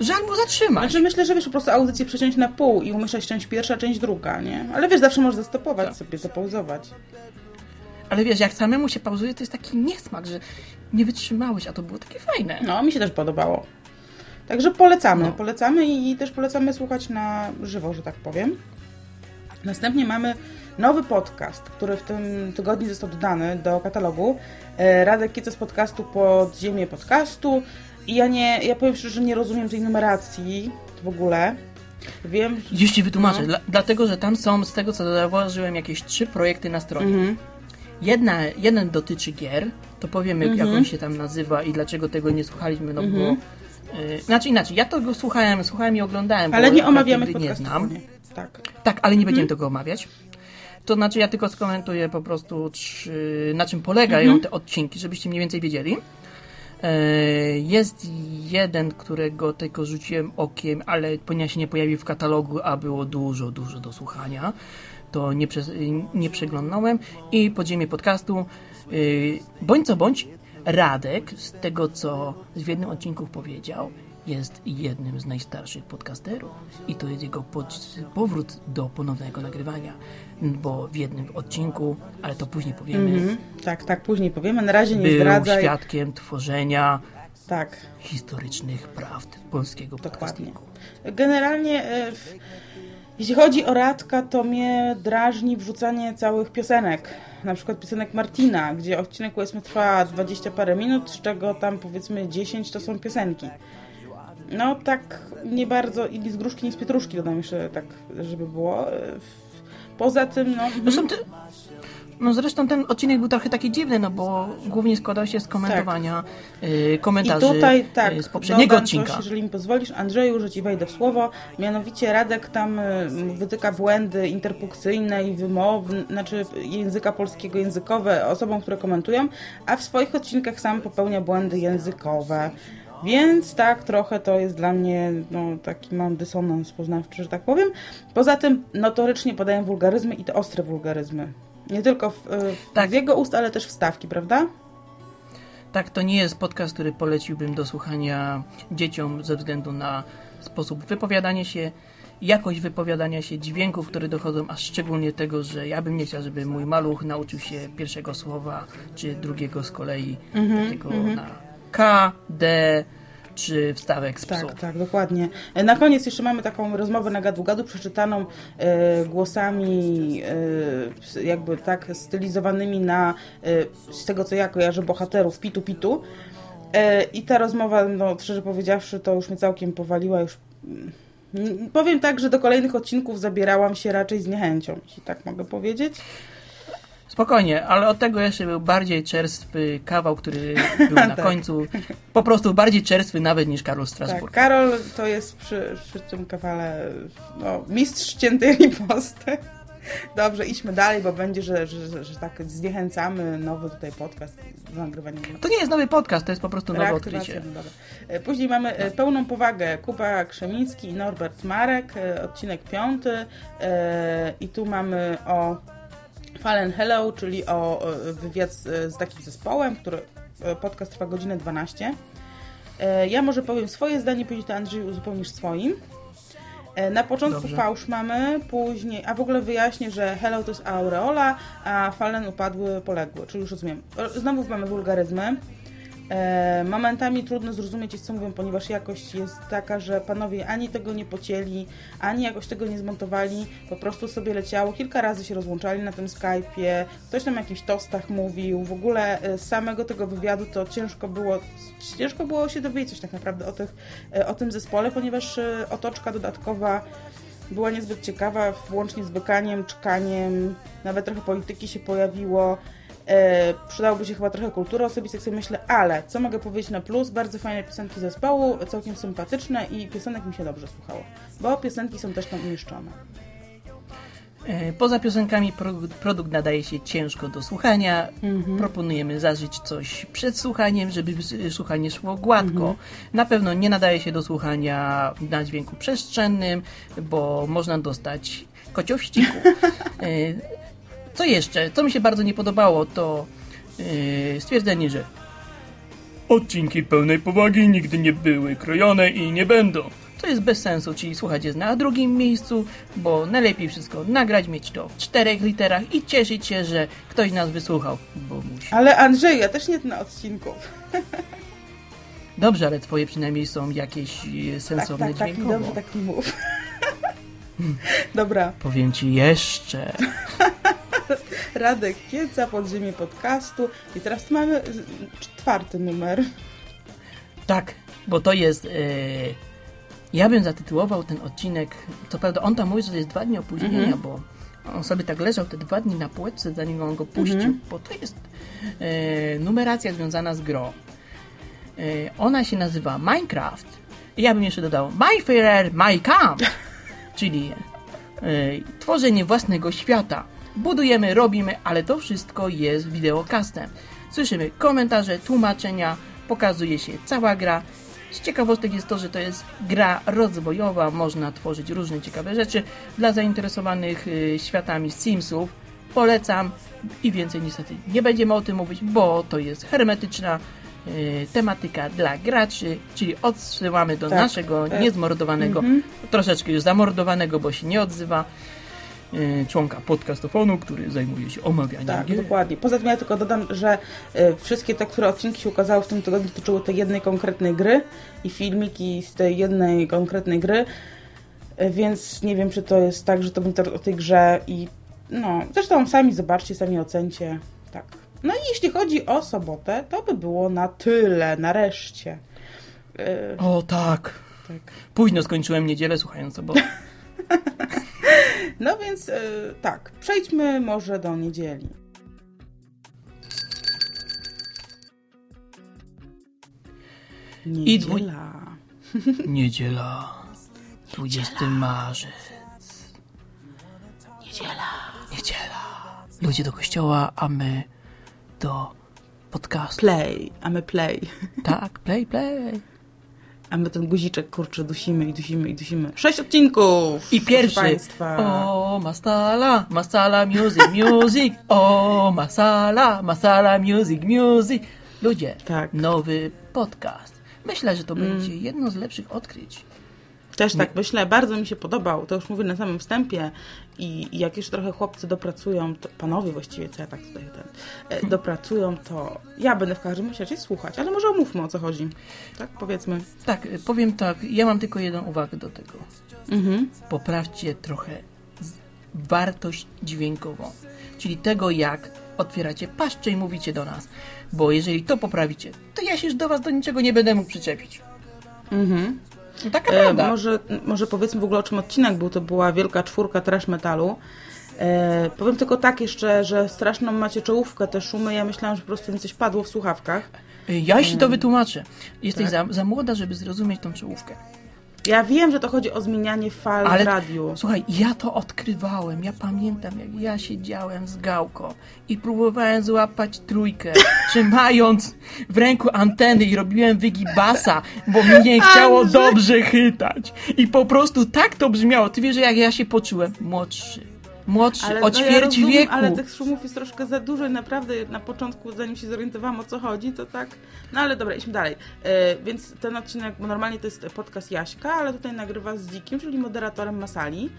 żal mu zatrzymać. Znaczy myślę, że wiesz, po prostu audycję przeciąć na pół i umyślać część pierwsza, część druga, nie? Ale wiesz, zawsze możesz zastopować Tak. sobie, zapauzować. Ale wiesz, jak samemu się pauzuje, to jest taki niesmak, że nie wytrzymałeś, a to było takie fajne. No, mi się też podobało. Także polecamy, No. polecamy i, też polecamy słuchać na żywo, że tak powiem. Następnie mamy nowy podcast, który w tym tygodniu został dodany do katalogu. E, Radek Kieca z podcastu Podziemie Podcastu. I ja nie, ja powiem szczerze, że nie rozumiem tej numeracji w ogóle. Wiem, że... Już ci wytłumaczę. No. Dla, dlatego, że tam są, z tego co zauważyłem, jakieś trzy projekty na stronie. Mhm. Jedna, jeden dotyczy gier, to powiemy jak Mhm. on się tam nazywa i dlaczego tego nie słuchaliśmy, no bo... Y, znaczy inaczej, ja to go słuchałem, słuchałem i oglądałem, Ale nie omawiamy gry nie znam. Tak. Tak, ale nie będziemy Mhm. tego omawiać. To znaczy, ja tylko skomentuję po prostu, czy, na czym polegają Mhm. te odcinki, żebyście mniej więcej wiedzieli. E, Jest jeden, którego tylko rzuciłem okiem, ale ponieważ się nie pojawił w katalogu, a było dużo, dużo do słuchania, to nie, przez, nie przeglądnąłem. I podziemie podcastu, y, bądź co bądź, Radek, z tego co w jednym odcinku powiedział, jest jednym z najstarszych podcasterów i to jest jego powrót do ponownego nagrywania, bo w jednym odcinku, ale to później powiemy, Mhm. Tak, tak, później powiemy. Na razie nie był zdradzaj. świadkiem tworzenia Tak. historycznych prawd polskiego Dokładnie. podcastingu. Generalnie, e, jeśli chodzi o Radka, to mnie drażni wrzucanie całych piosenek. Na przykład piosenek Martina, gdzie odcinek powiedzmy trwa 20 parę minut, z czego tam powiedzmy 10 to są piosenki. No tak nie bardzo, i z gruszki, nie z pietruszki dodam jeszcze tak, żeby było. Poza tym, no... Zresztą, ty, no zresztą ten odcinek był trochę taki dziwny, no bo głównie składał się z komentowania y, I komentarzy tutaj tak, y, z poprzedniego odcinka. Coś, jeżeli mi pozwolisz, Andrzeju, że ci wejdę w słowo. Mianowicie Radek tam y, wytyka błędy interpunkcyjne i wymowne, znaczy języka polskiego językowe osobom, które komentują, a w swoich odcinkach sam popełnia błędy językowe. Więc tak, trochę to jest dla mnie no, taki mam dysonans poznawczy, że tak powiem. Poza tym notorycznie podaję wulgaryzmy i to ostre wulgaryzmy. Nie tylko w, y, w, Tak. w jego ust, ale też wstawki, prawda? Tak, to nie jest podcast, który poleciłbym do słuchania dzieciom ze względu na sposób wypowiadania się, jakość wypowiadania się, dźwięków, które dochodzą, a szczególnie tego, że ja bym nie chciał, żeby mój maluch nauczył się pierwszego słowa, czy drugiego z kolei, Mhm, takiego na K, D, czy wstawek z psów. Tak, tak, dokładnie. E, Na koniec jeszcze mamy taką rozmowę na gadu-gadu przeczytaną e, głosami e, jakby tak stylizowanymi na e, z tego co ja kojarzę bohaterów Pitu Pitu. E, I ta rozmowa, no szczerze powiedziawszy, to już mnie całkiem powaliła już. mm, Powiem tak, że do kolejnych odcinków zabierałam się raczej z niechęcią, jeśli tak mogę powiedzieć. Spokojnie, ale od tego jeszcze był bardziej czerstwy kawał, który był [LAUGHS] na Tak. końcu. Po prostu bardziej czerstwy nawet niż Karol Tak, Strasburg. Karol to jest przy, przy tym kawale no, mistrz ściętej riposty. [LAUGHS] Dobrze, idźmy dalej, bo będzie, że, że, że, że tak zniechęcamy nowy tutaj podcast z nagrywaniem. To nie jest nowy podcast, to jest po prostu nowe odkrycie. no dobra. E, Później mamy e, pełną powagę Kuba Krzemiński i Norbert Marek, e, odcinek piąty i tu mamy o Fallen Hello, czyli o wywiad z, z takim zespołem, który e, podcast trwa godzinę 12. E, Ja może powiem swoje zdanie, później to Andrzej uzupełnisz swoim. E, Na początku Dobrze. fałsz mamy, później, a w ogóle wyjaśnię, że Hello to jest aureola, a Fallen upadły poległy, czyli już rozumiem. Znowu mamy wulgaryzmy. E, momentami trudno zrozumieć co mówią, ponieważ jakość jest taka, że panowie ani tego nie pocięli, ani jakoś tego nie zmontowali, po prostu sobie leciało, kilka razy się rozłączali na tym Skype'ie, ktoś tam o jakichś tostach mówił, w ogóle e, z samego tego wywiadu to ciężko było, ciężko było się dowiedzieć tak naprawdę o, tych, e, o tym zespole, ponieważ e, otoczka dodatkowa była niezbyt ciekawa, włącznie z wykaniem, czkaniem, nawet trochę polityki się pojawiło. E, przydałoby się chyba trochę kultury osobistej, jak sobie myślę, ale co mogę powiedzieć na plus? Bardzo fajne piosenki zespołu, całkiem sympatyczne i piosenek mi się dobrze słuchało, bo piosenki są też tam umieszczone. E, Poza piosenkami produkt, nadaje się ciężko do słuchania. Mhm. Proponujemy zażyć coś przed słuchaniem, żeby słuchanie szło gładko. Mhm. Na pewno nie nadaje się do słuchania na dźwięku przestrzennym, bo można dostać kociowściku. [LAUGHS] Co jeszcze? Co mi się bardzo nie podobało, to e, stwierdzenie, że odcinki pełnej powagi nigdy nie były krojone i nie będą. To jest bez sensu, czyli słuchać jest na drugim miejscu, bo najlepiej wszystko nagrać, mieć to w czterech literach i cieszyć się, że ktoś nas wysłuchał, bo musi. Ale Andrzej, ja też nie na odcinków. Dobrze, ale twoje przynajmniej są jakieś e, Tak, sensowne tak, tak, i dźwiękowo. dobrze, tak mi mów. [LAUGHS] Dobra, Powiem ci jeszcze. [LAUGHS] [LAUGHS] Radek Kieca, podziemie podcastu i teraz mamy czwarty numer. Tak, bo to jest. e, ja bym zatytułował ten odcinek. Co prawda, on tam mówi, że to jest dwa dni opóźnienia, Mhm. bo on sobie tak leżał te dwa dni na półce, zanim on go puścił, Mhm. bo to jest e, numeracja związana z grą. E, ona się nazywa Minecraft. I ja bym jeszcze dodał My Fair My Camp, [LAUGHS] czyli e, tworzenie własnego świata. Budujemy, robimy, ale to wszystko jest wideokastem. Słyszymy komentarze, tłumaczenia, pokazuje się cała gra. Z ciekawostek jest to, że to jest gra rozwojowa, można tworzyć różne ciekawe rzeczy dla zainteresowanych y, światami Simsów. Polecam i więcej niestety nie będziemy o tym mówić, bo to jest hermetyczna y, tematyka dla graczy, czyli odsyłamy do Tak, naszego tak. niezmordowanego, troszeczkę już zamordowanego, bo się nie odzywa, członka podcastofonu, który zajmuje się omawianiem Tak, gier. dokładnie. Poza tym ja tylko dodam, że y, wszystkie te, które odcinki się ukazały w tym tygodniu, dotyczyły tej jednej konkretnej gry i filmiki z tej jednej konkretnej gry, y, więc nie wiem, czy to jest tak, że to będzie o tej grze i no, zresztą sami zobaczcie, sami ocencie. Tak. No i jeśli chodzi o sobotę, to by było na tyle, nareszcie. O tak. tak. Późno skończyłem niedzielę słuchając bo [LAUGHS] No więc y, tak, przejdźmy może do niedzieli. I dwój- Niedziela. Niedziela. 20 marzec. Niedziela. Niedziela. Ludzie do kościoła, a my do podcastu. Play, a my play. Tak, play, play. A my ten guziczek, kurczę, dusimy i dusimy i dusimy. Sześć odcinków! I pierwszy. Państwa. O, masala, masala music, music. O, masala, masala music, music. Ludzie, Tak. nowy podcast. Myślę, że to będzie jedno z lepszych odkryć. Też tak myślę, bardzo mi się podobał, to już mówię na samym wstępie i, i jak jeszcze trochę chłopcy dopracują, to, panowie właściwie, co ja tak tutaj ten, e, dopracują, to ja będę w każdym razie słuchać, ale może omówmy o co chodzi, tak powiedzmy. Tak, y, powiem tak, ja mam tylko jedną uwagę do tego. Mhm. poprawcie trochę wartość dźwiękową, czyli tego, jak otwieracie paszczę i mówicie do nas. Bo jeżeli to poprawicie, to ja się już do was do niczego nie będę mógł przyczepić. Mhm. No taka E, prawda. może, może powiedzmy w ogóle o czym odcinek był, to była wielka czwórka trash metalu. E, powiem tylko tak jeszcze, że straszną macie czołówkę, te szumy, ja myślałam, że po prostu mi coś padło w słuchawkach. Ja jeśli to wytłumaczę. Jesteś Tak. za, za młoda, żeby zrozumieć tą czołówkę. Ja wiem, że to chodzi o zmienianie fal Ale w radiu. słuchaj, ja to odkrywałem. Ja pamiętam, jak ja siedziałem z gałką i próbowałem złapać trójkę, [LAUGHS] trzymając w ręku anteny i robiłem wygibasa, bo mi nie chciało Andrzej! dobrze chytać. I po prostu tak to brzmiało. Ty wiesz, jak ja się poczułem? Młodszy. Młodszy, o no ćwierć rozumiem, wieku. Ale tych szumów jest troszkę za dużo i naprawdę na początku, zanim się zorientowałam o co chodzi, to tak. No ale dobra, idźmy dalej. E, więc ten odcinek, bo normalnie to jest podcast Jaśka, ale tutaj nagrywa z Dzikim, czyli moderatorem Masali.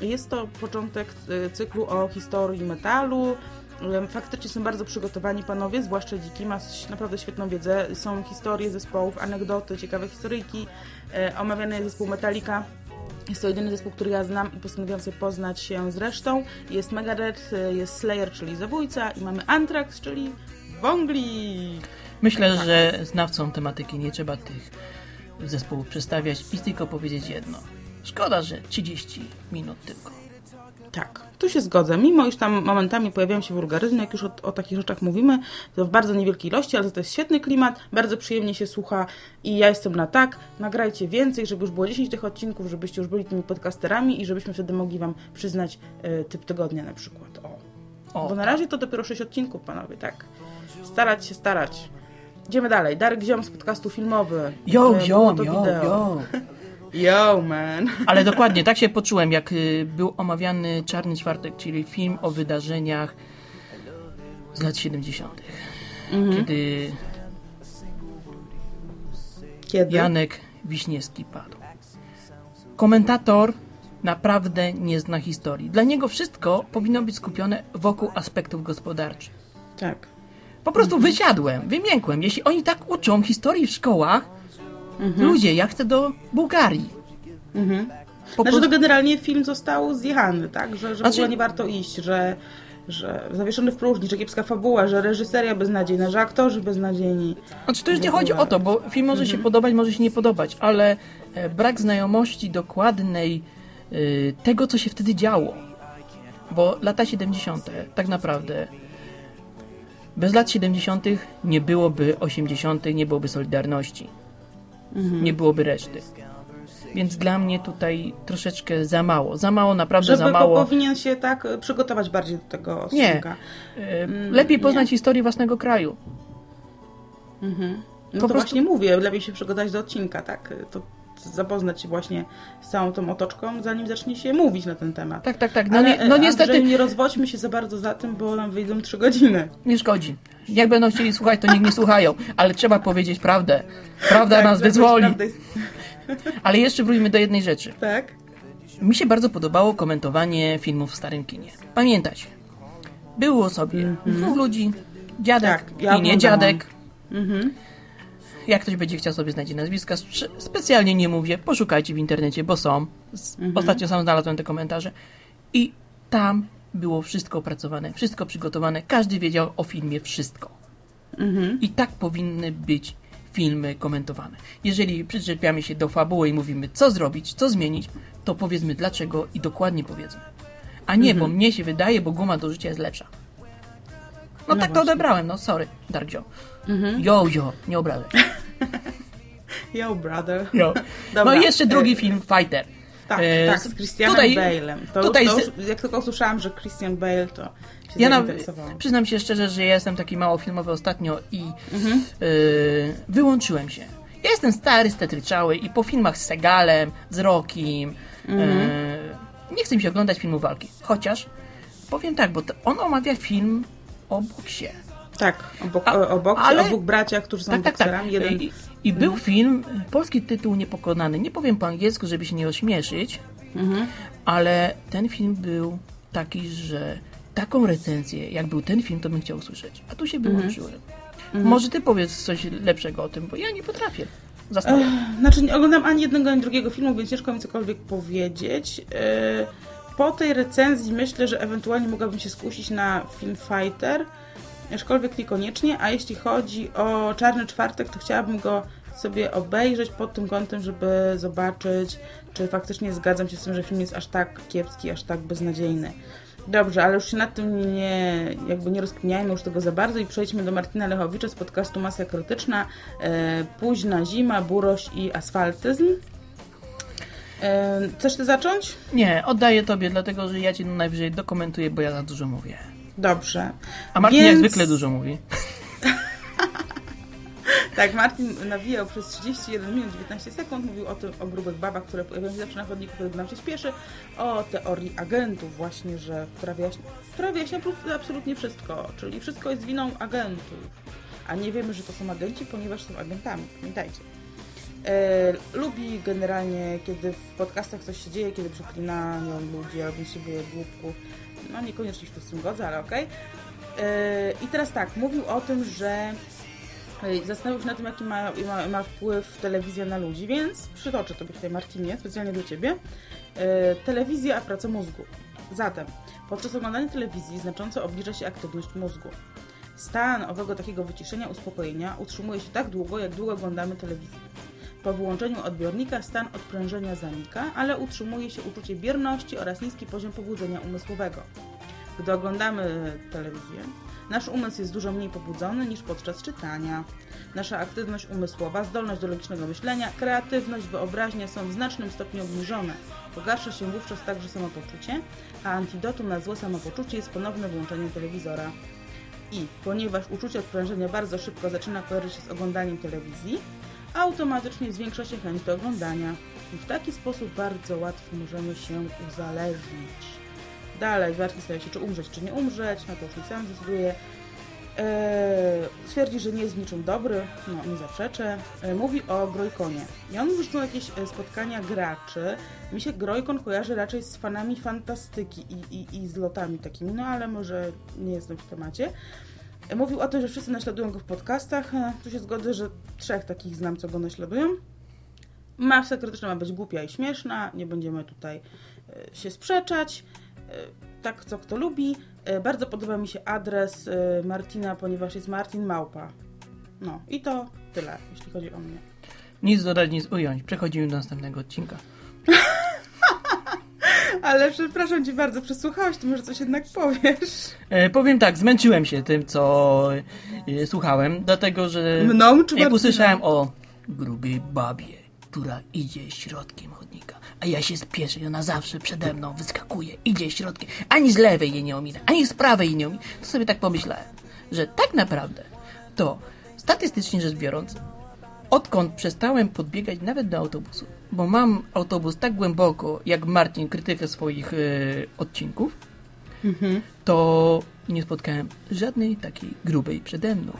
Jest to początek e, cyklu o historii metalu. E, Faktycznie są bardzo przygotowani panowie, zwłaszcza Dziki, ma naprawdę świetną wiedzę. Są historie zespołów, anegdoty, ciekawe historyjki. E, Omawiany jest zespół Metallica. Jest to jedyny zespół, który ja znam i postanowiłam sobie poznać się z resztą. Jest Megadeth, jest Slayer, czyli zabójca i mamy Anthrax, czyli Wągli. Myślę, że znawcom tematyki nie trzeba tych zespołów przedstawiać i tylko powiedzieć jedno. Szkoda, że 30 minut tylko. Tak, tu się zgodzę. Mimo iż tam momentami pojawiają się wulgaryzmy, jak już o, o takich rzeczach mówimy, to w bardzo niewielkiej ilości, ale to jest świetny klimat, bardzo przyjemnie się słucha i ja jestem na tak. Nagrajcie więcej, żeby już było 10 tych odcinków, żebyście już byli tymi podcasterami i żebyśmy wtedy mogli Wam przyznać y, typ tygodnia na przykład. O. O, Bo na razie to dopiero 6 odcinków, panowie, tak? Starać się, starać. Idziemy dalej. Darek Ziom z podcastu filmowy. Yo, E, yo, yo, yo. [LAUGHS] Yo, man. [LAUGHS] Ale dokładnie, tak się poczułem, jak y, był omawiany Czarny Czwartek, czyli film o wydarzeniach z lat 70. Kiedy Kiedy? Janek Wiśniewski padł. Komentator naprawdę nie zna historii. Dla niego wszystko powinno być skupione wokół aspektów gospodarczych. Tak. Po prostu wysiadłem, wymiękłem. Jeśli oni tak uczą historii w szkołach, ludzie, ja chcę do Bułgarii. Po Znaczy, prostu- to generalnie film został zjechany, tak? Że, że w Znaczy- ogóle nie warto iść, że, że zawieszony w próżni, że kiepska fabuła, że reżyseria beznadziejna, że aktorzy beznadziejni. Znaczy to już w nie chodzi o to, bo film może się podobać, może się nie podobać, ale e, brak znajomości dokładnej e, tego, co się wtedy działo. Bo lata 70. tak naprawdę bez lat 70. nie byłoby 80., nie byłoby Solidarności. Nie byłoby reszty. Więc dla mnie tutaj troszeczkę za mało. Za mało, naprawdę Żeby za mało. powinien się tak e, przygotować bardziej do tego Nie. odcinka. E, Lepiej poznać historię własnego kraju. No Po to prostu- właśnie mówię, lepiej się przygotować do odcinka, tak? To zapoznać się właśnie z całą tą otoczką, zanim zacznie się mówić na ten temat. Tak, tak, tak. No, Ale nie, no e, niestety nie rozwodźmy się za bardzo za tym, bo nam wyjdą trzy godziny. Nie szkodzi. Jak będą chcieli słuchać, to niech nie słuchają, ale trzeba powiedzieć prawdę. Prawda Tak, nas wyzwoli. prawda jest- Ale jeszcze wróćmy do jednej rzeczy. Tak? Mi się bardzo podobało komentowanie filmów w starym kinie. Pamiętacie? Było sobie dwóch ludzi, dziadek Mhm. Tak, ja i nie dziadek. Jak ktoś będzie chciał sobie znajdzie nazwiska, specjalnie nie mówię, poszukajcie w internecie, bo są. Mhm. Ostatnio sam znalazłem te komentarze. I tam było wszystko opracowane, wszystko przygotowane, każdy wiedział o filmie wszystko. I tak powinny być filmy komentowane. Jeżeli przyczepiamy się do fabuły i mówimy, co zrobić, co zmienić, to powiedzmy dlaczego i dokładnie powiedzmy. A nie, bo mnie się wydaje, bo guma do życia jest lepsza. No, tak to odebrałem, no sorry, Darkjo. Jo, jo, nie obrażaj. [LAUGHS] Yo, brother. Jo. Dobra. No i jeszcze drugi E, film, Fighter. Tak, E, tak, z- Christianem tutaj- Bale'em. To, tutaj to z- już, jak tylko usłyszałam, że Christian Bale, to się Ja na, przyznam się szczerze, że ja jestem taki mało filmowy ostatnio i Mhm. y, wyłączyłem się. Ja jestem stary, stetryczały i po filmach z Segalem, z Rockim Mhm. y, nie chcę mi się oglądać filmu walki. Chociaż powiem tak, bo to on omawia film o boksie. Tak, obok, A- o, ale- obok bracia, którzy są Tak, tak, tak. bokserami. Jeden... I, I był film, polski tytuł Niepokonany. Nie powiem po angielsku, żeby się nie ośmieszyć, Mhm. ale ten film był taki, że taką recenzję, jak był ten film, to bym chciał usłyszeć. A tu się Mhm. wyłączyłem. Może ty powiedz coś lepszego o tym, bo ja nie potrafię. Zastanawiam. Znaczy nie oglądam ani jednego, ani drugiego filmu, więc ciężko mi cokolwiek powiedzieć. Po tej recenzji myślę, że ewentualnie mogłabym się skusić na film Fighter, aczkolwiek niekoniecznie, a jeśli chodzi o Czarny Czwartek, to chciałabym go sobie obejrzeć pod tym kątem, żeby zobaczyć, czy faktycznie zgadzam się z tym, że film jest aż tak kiepski, aż tak beznadziejny. Dobrze, ale już się nad tym nie, jakby nie rozkminiajmy już tego za bardzo i przejdźmy do Martina Lechowicza z podcastu Masa Krytyczna. E, późna zima, buroś i asfaltyzm. E, chcesz ty zacząć? Nie, oddaję tobie, dlatego że ja ci najwyżej dokumentuję, bo ja za dużo mówię. Dobrze. A Martin Więc- jak zwykle dużo mówi. [LAUGHS] Tak, Martin nawijał przez 31 minut 19 sekund, mówił o tym, o grubych babach, które pojawiają się zawsze na chodniku, kiedy nam się spieszy, o teorii agentów właśnie, że która wyjaśnia, która wyjaśnia absolutnie wszystko, czyli wszystko jest winą agentów, a nie wiemy, że to są agenci, ponieważ są agentami, pamiętajcie. E, lubi generalnie, kiedy w podcastach coś się dzieje, kiedy przeklinają ludzie, robią się siebie głupków. No niekoniecznie się z tym godzę, ale okej. E, I teraz tak, mówił o tym, że e, zastanawiał się na tym, jaki ma, ma, ma wpływ telewizja na ludzi, więc przytoczę Tobie tutaj, Martinie, specjalnie dla Ciebie. E, telewizja, a praca mózgu. Zatem, podczas oglądania telewizji znacząco obniża się aktywność mózgu. Stan owego takiego wyciszenia, uspokojenia utrzymuje się tak długo, jak długo oglądamy telewizję. Po wyłączeniu odbiornika stan odprężenia zanika, ale utrzymuje się uczucie bierności oraz niski poziom pobudzenia umysłowego. Gdy oglądamy telewizję, nasz umysł jest dużo mniej pobudzony niż podczas czytania. Nasza aktywność umysłowa, zdolność do logicznego myślenia, kreatywność, wyobraźnia są w znacznym stopniu obniżone. Pogarsza się wówczas także samopoczucie, a antidotum na złe samopoczucie jest ponowne włączenie telewizora. I ponieważ uczucie odprężenia bardzo szybko zaczyna kojarzyć się z oglądaniem telewizji, automatycznie zwiększa się chęć do oglądania. I w taki sposób bardzo łatwo możemy się uzależnić. Dalej, ważne staje się, czy umrzeć, czy nie umrzeć, na to już sam zdecyduje. Eee, twierdzi, że nie jest niczym dobry, no nie zaprzeczę. Eee, mówi o Grojkonie. I on mówi, że są jakieś e, spotkania graczy. Mi się Grojkon kojarzy raczej z fanami fantastyki i, i, i z lotami takimi, no ale może nie jestem w temacie. Mówił o tym, że wszyscy naśladują go w podcastach. E, Tu się zgodzę, że trzech takich znam, co go naśladują. Masa krytyczna ma być głupia i śmieszna, nie będziemy tutaj e, się sprzeczać. E, Tak, co kto lubi. Bardzo podoba mi się adres Martina, ponieważ jest Martin Małpa. No i to tyle, jeśli chodzi o mnie. Nic dodać, nic ująć. Przechodzimy do następnego odcinka. [LAUGHS] Ale przepraszam Cię bardzo, przesłuchałeś, to może coś jednak powiesz. E, powiem tak, zmęczyłem się tym, co e, słuchałem, dlatego że Mną czy jak usłyszałem o grubej babie, która idzie środkiem chodnika, a ja się spieszę i ona zawsze przede mną wyskakuje, idzie środkiem, ani z lewej jej nie ominę, ani z prawej jej nie ominę, to sobie tak pomyślałem, że tak naprawdę to statystycznie rzecz biorąc, odkąd przestałem podbiegać nawet do autobusu, bo mam autobus tak głęboko, jak Marcin krytykę swoich e, odcinków, to nie spotkałem żadnej takiej grubej przede mną.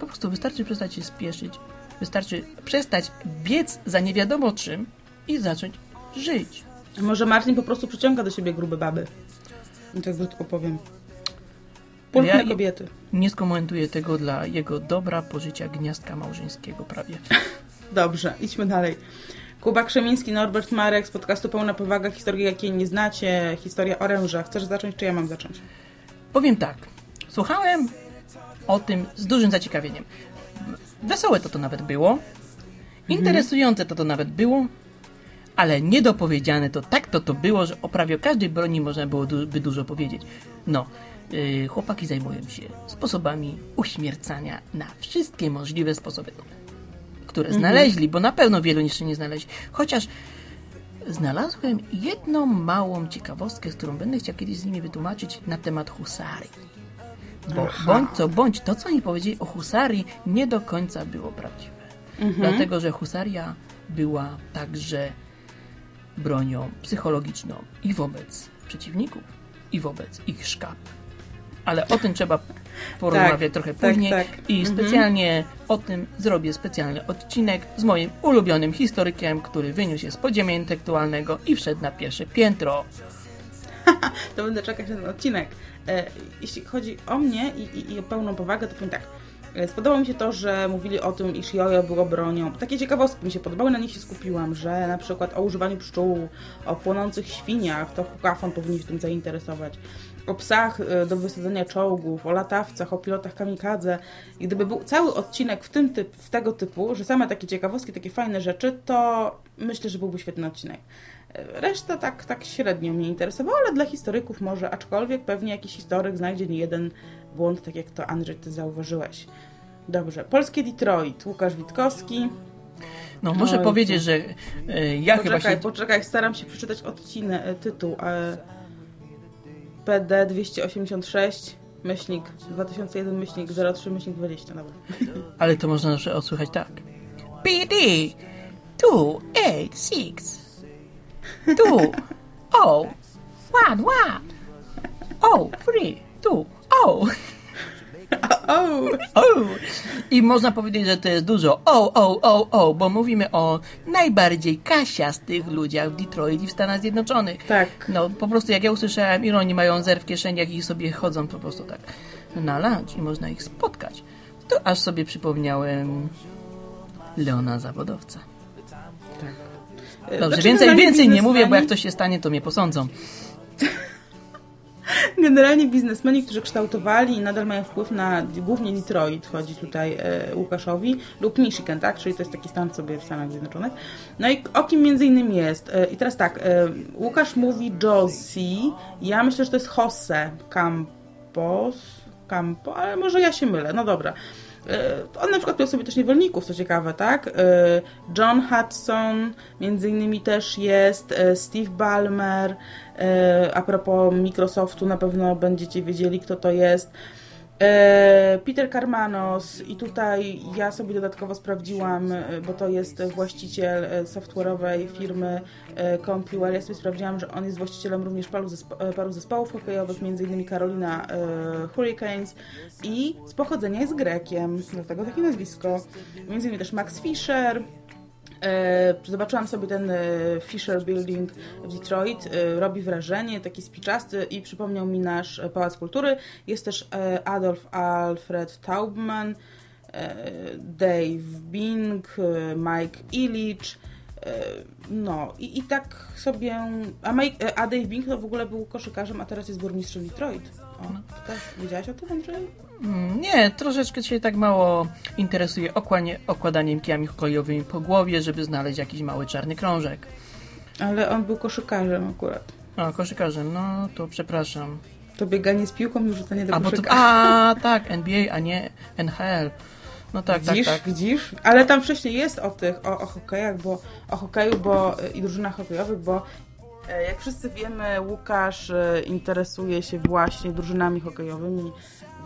Po prostu wystarczy przestać się spieszyć, wystarczy przestać biec za nie wiadomo czym i zacząć żyć. Może Martin po prostu przyciąga do siebie grube baby. I tak krótko powiem. Pulchne Ja- kobiety. Nie skomentuję tego dla jego dobra pożycia gniazdka małżeńskiego prawie. [LAUGHS] Dobrze, idźmy dalej. Kuba Krzemiński, Norbert Marek z podcastu Pełna Powaga, historii jakiej nie znacie, historia oręża. Chcesz zacząć, czy ja mam zacząć? Powiem tak, słuchałem o tym z dużym zaciekawieniem. Wesołe to to nawet było, interesujące to to nawet było, ale niedopowiedziane to tak to to było, że o prawie każdej broni można było by dużo powiedzieć. No, yy, chłopaki zajmują się sposobami uśmiercania na wszystkie możliwe sposoby, które znaleźli, bo na pewno wielu jeszcze nie znaleźli. Chociaż znalazłem jedną małą ciekawostkę, z którą będę chciał kiedyś z nimi wytłumaczyć na temat husarii. Bo bądź co bądź, to co oni powiedzieli o husarii nie do końca było prawdziwe. Dlatego, że husaria była także bronią psychologiczną i wobec przeciwników, i wobec ich szkap. Ale o tym trzeba porozmawiać Tak, trochę tak, później tak. i Mhm. specjalnie o tym zrobię specjalny odcinek z moim ulubionym historykiem, który wyniósł się z podziemia intelektualnego i wszedł na pierwsze piętro. [LAUGHS] To będę czekać na ten odcinek. E, jeśli chodzi o mnie i, i, i o pełną powagę, to powiem tak. E, Spodobało mi się to, że mówili o tym, iż jojo było bronią. Takie ciekawostki mi się podobały, na nich się skupiłam, że na przykład o używaniu pszczół, o płonących świniach, to Hukafon powinien się tym zainteresować, o psach e, do wysadzenia czołgów, o latawcach, o pilotach kamikadze. I gdyby był cały odcinek w, tym typ, w tego typu, że same takie ciekawostki, takie fajne rzeczy, to myślę, że byłby świetny odcinek. E, Reszta tak, tak średnio mnie interesowała, ale dla historyków może, aczkolwiek pewnie jakiś historyk znajdzie nie jeden błąd, tak jak to Andrzej, ty zauważyłeś. Dobrze. Polskie Detroit, Łukasz Witkowski. No, muszę Oj, powiedzieć, że e, ja chyba Poczekaj, się... poczekaj, staram się przeczytać odcinek, tytuł. E, PD 286, myślnik 2001, myślnik 03, myślnik 20, dobra. [LAUGHS] Ale to można zawsze odsłuchać tak. PD 286 2 O 1 1 O 3 2 O O! O! I można powiedzieć, że to jest dużo o, o, o, o, bo mówimy o najbardziej kasiastych ludziach w Detroit i w Stanach Zjednoczonych. Tak. No, po prostu jak ja usłyszałem, ile oni mają zer w kieszeniach i sobie chodzą po prostu tak na lunch i można ich spotkać, to aż sobie przypomniałem Leona Zawodowca. E, Dobrze, znaczy, więcej, więcej nie mówię, bo jak coś się stanie, to mnie posądzą. Generalnie biznesmeni, którzy kształtowali i nadal mają wpływ na głównie Detroit, chodzi tutaj e, Łukaszowi, lub Michigan, tak? Czyli to jest taki stan sobie w Stanach Zjednoczonych. No i o kim między innymi jest? E, I teraz tak, e, Łukasz mówi Josie, ja myślę, że to jest Jose Campos, Campo, ale może ja się mylę, no dobra. E, On na przykład miał sobie też niewolników, co ciekawe, tak? E, John Hudson, między innymi też jest, e, Steve Ballmer, a propos Microsoftu na pewno będziecie wiedzieli, kto to jest. E, Peter Karmanos i tutaj ja sobie dodatkowo sprawdziłam, e, bo to jest właściciel e, software'owej firmy CompuWare. Ja sobie sprawdziłam, że on jest właścicielem również paru, zespo- paru zespołów hokejowych, m.in. Carolina Hurricanes i z pochodzenia jest Grekiem, dlatego takie nazwisko. Między innymi też Max Fischer, Zobaczyłam sobie ten e, Fisher Building w Detroit. E, Robi wrażenie, taki spiczasty i przypomniał mi nasz e, Pałac Kultury. Jest też e, Adolf Alfred Taubman, e, Dave Bing, e, Mike Illich. e, No i, i tak sobie. A, Mike, e, a Dave Bing to w ogóle był koszykarzem, a teraz jest burmistrzem Detroit. O, też wiedziałaś o tym, Andrzej? Mm, Nie, troszeczkę się tak mało interesuje okłanie, okładaniem kijami hokejowymi po głowie, żeby znaleźć jakiś mały czarny krążek. Ale on był koszykarzem akurat. A, koszykarzem, no to przepraszam. To bieganie z piłką i rzucanie do A, to, a tak, NBA, a nie NHL. No tak, widzisz, tak, tak. widzisz? Ale tam wcześniej jest o tych, o, o hokejach, bo o hokeju bo, i drużynach hokejowych, bo e, jak wszyscy wiemy, Łukasz e, interesuje się właśnie drużynami hokejowymi,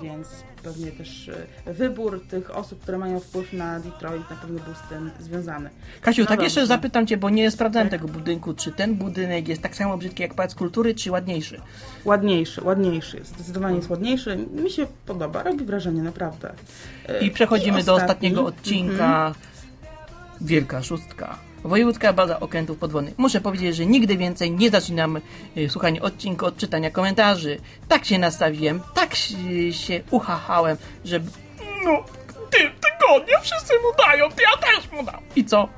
więc pewnie też e, wybór tych osób, które mają wpływ na Detroit na pewno był z tym związany. Kasiu, No tak dobrze. jeszcze zapytam Cię, bo nie sprawdzałem Tak. tego budynku, czy ten budynek jest tak samo brzydki jak Pałac Kultury, czy ładniejszy? Ładniejszy, ładniejszy jest, zdecydowanie jest ładniejszy. Mi się podoba, robi wrażenie, naprawdę. I przechodzimy do ostatni. ostatniego odcinka. Wielka szóstka. Wojewódzka baza okrętów podwodnych. Muszę powiedzieć, że nigdy więcej nie zaczynam y, słuchania odcinka od czytania komentarzy. Tak się nastawiłem, tak się, się uchachałem, że no, ty tygodnia wszyscy mu dają, to ja też mu dam. I co?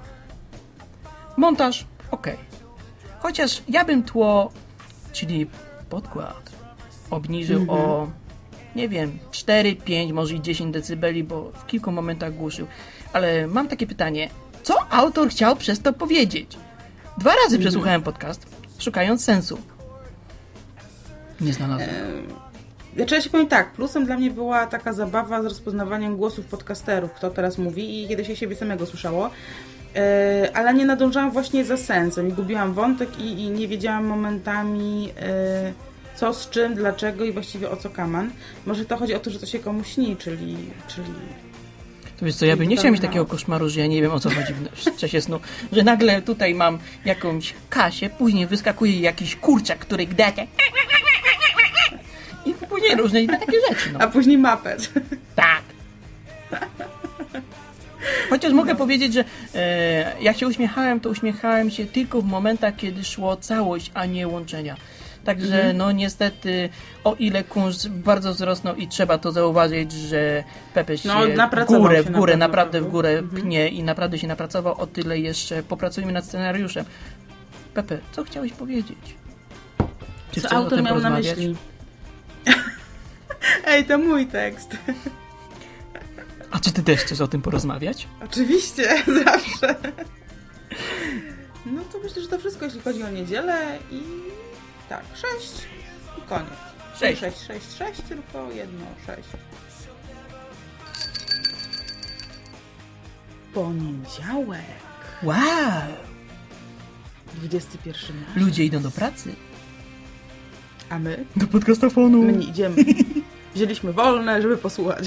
Montaż, okej. Chociaż ja bym tło, czyli podkład, obniżył o nie wiem, 4, 5, może i 10 decybeli, bo w kilku momentach głuszył. Ale mam takie pytanie, co autor chciał przez to powiedzieć? Dwa razy przesłuchałem podcast, szukając sensu. Nie znalazłem. Znaczy ja się powiem tak, plusem dla mnie była taka zabawa z rozpoznawaniem głosów podcasterów, kto teraz mówi i kiedy się siebie samego słyszało. E, ale nie nadążałam właśnie za sensem i gubiłam wątek i, i nie wiedziałam momentami e, co z czym, dlaczego i właściwie o co kaman. Może to chodzi o to, że to się komuś śni, czyli, czyli To wiesz co, ja bym nie chciał mieć takiego koszmaru, że ja nie wiem o co chodzi w czasie snu. Że nagle tutaj mam jakąś kasię, później wyskakuje jakiś kurczak, który gdacie. I później różne inne takie rzeczy. No. a później mapet. Tak. Chociaż mogę powiedzieć, że e, jak się uśmiechałem, to uśmiechałem się tylko w momentach, kiedy szło całość, a nie łączenia. Także no niestety, o ile kunszt bardzo wzrosnął i trzeba to zauważyć, że Pepe się No, w górę, się w górę, naprawdę w górę pnie i naprawdę się napracował, o tyle jeszcze popracujmy nad scenariuszem. Pepe, co chciałeś powiedzieć? Czy Co autor miał na myśli? [LAUGHS] Ej, to mój tekst. A czy ty też chcesz o tym porozmawiać? Oczywiście, [LAUGHS] zawsze. No to myślę, że to wszystko, jeśli chodzi o niedzielę i tak, sześć i koniec. Sześć. sześć, sześć, sześć, tylko jedno, sześć. Poniedziałek, Wow! 21 marzec, Ludzie idą do pracy. a my? Do podcastofonu. My nie idziemy. [LAUGHS] Wzięliśmy wolne, żeby posłuchać.